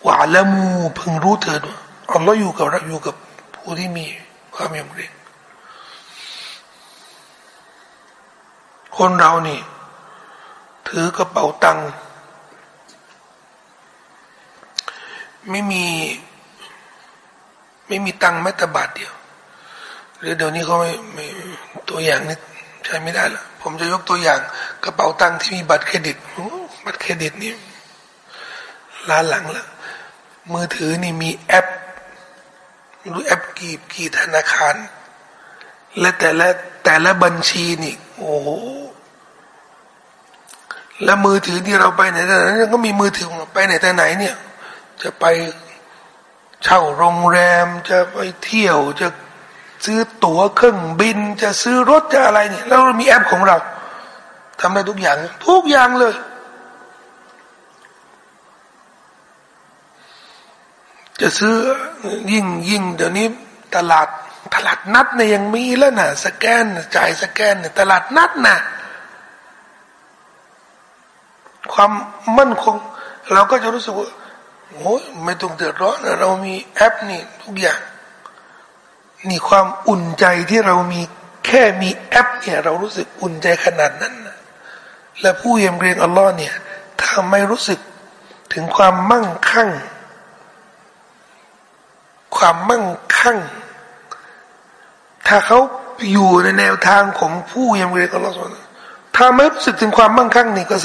ว่าละมูพึงรู้เถิดว่าอัลลอฮ์อยู่กับเราอยู่กับผู้ที่มีความยำเกรงคนเรานี่ ถือกระเป๋าตังค์ไม่มี ไม่มีตังค์แม้แต่บาทเดียว หรือเดี๋ยวนี้เขาไม่ไม่ตัวอย่างนี่ใช้ไม่ได้ละผมจะยกตัวอย่างกระเป๋าตังค์ที่มีบัตรเครดิตบัตรเครดิตนี่ล้านหลังละ มือถือนี่มีแอปรู้แอปกี่กี่ธนาคาร และแต่ละแต่ละบัญชีนี่ โอ้โหและมือถือที่เราไปไหนแต่ไหนก็มีมือถือไปไหนแต่ไหนเนี่ย จะไปเช่าโรงแรมจะไปเที่ยวจะซื้อตั๋วเครื่องบิน จะซื้อรถจะอะไรเนี่ยแล้วมีแอปของเราทำได้ทุกอย่าง ทุกอย่างเลย จะซื้อยิ่งยิ่งเดี๋ยวนี้ตลาดตลาดนัดเนี่ยยังมีแล้วนะสแกนจ่ายสแกนเนี่ยตลาดนัดนะความมั่นคง เราก็จะรู้สึกว่าโอ้ยไม่ต้องเดือดร้อนเรามีแอปนี่ทุกอย่างนี่ความอุ่นใจที่เรามีแค่มีแอปเนี่ยเรารู้สึกอุ่นใจขนาดนั้นนะและผู้เยี่ยมเรียนอัลลอฮ์เนี่ยถ้าไม่รู้สึกถึงความมั่งคั่ง ความมั่งคั่ง ถ้าเขาอยู่ในแนวทางของผู้เยี่ยมเรียนอัลลอฮ์ถ้าไม่รู้สึกถึงความมั่งคั่งนี่ก็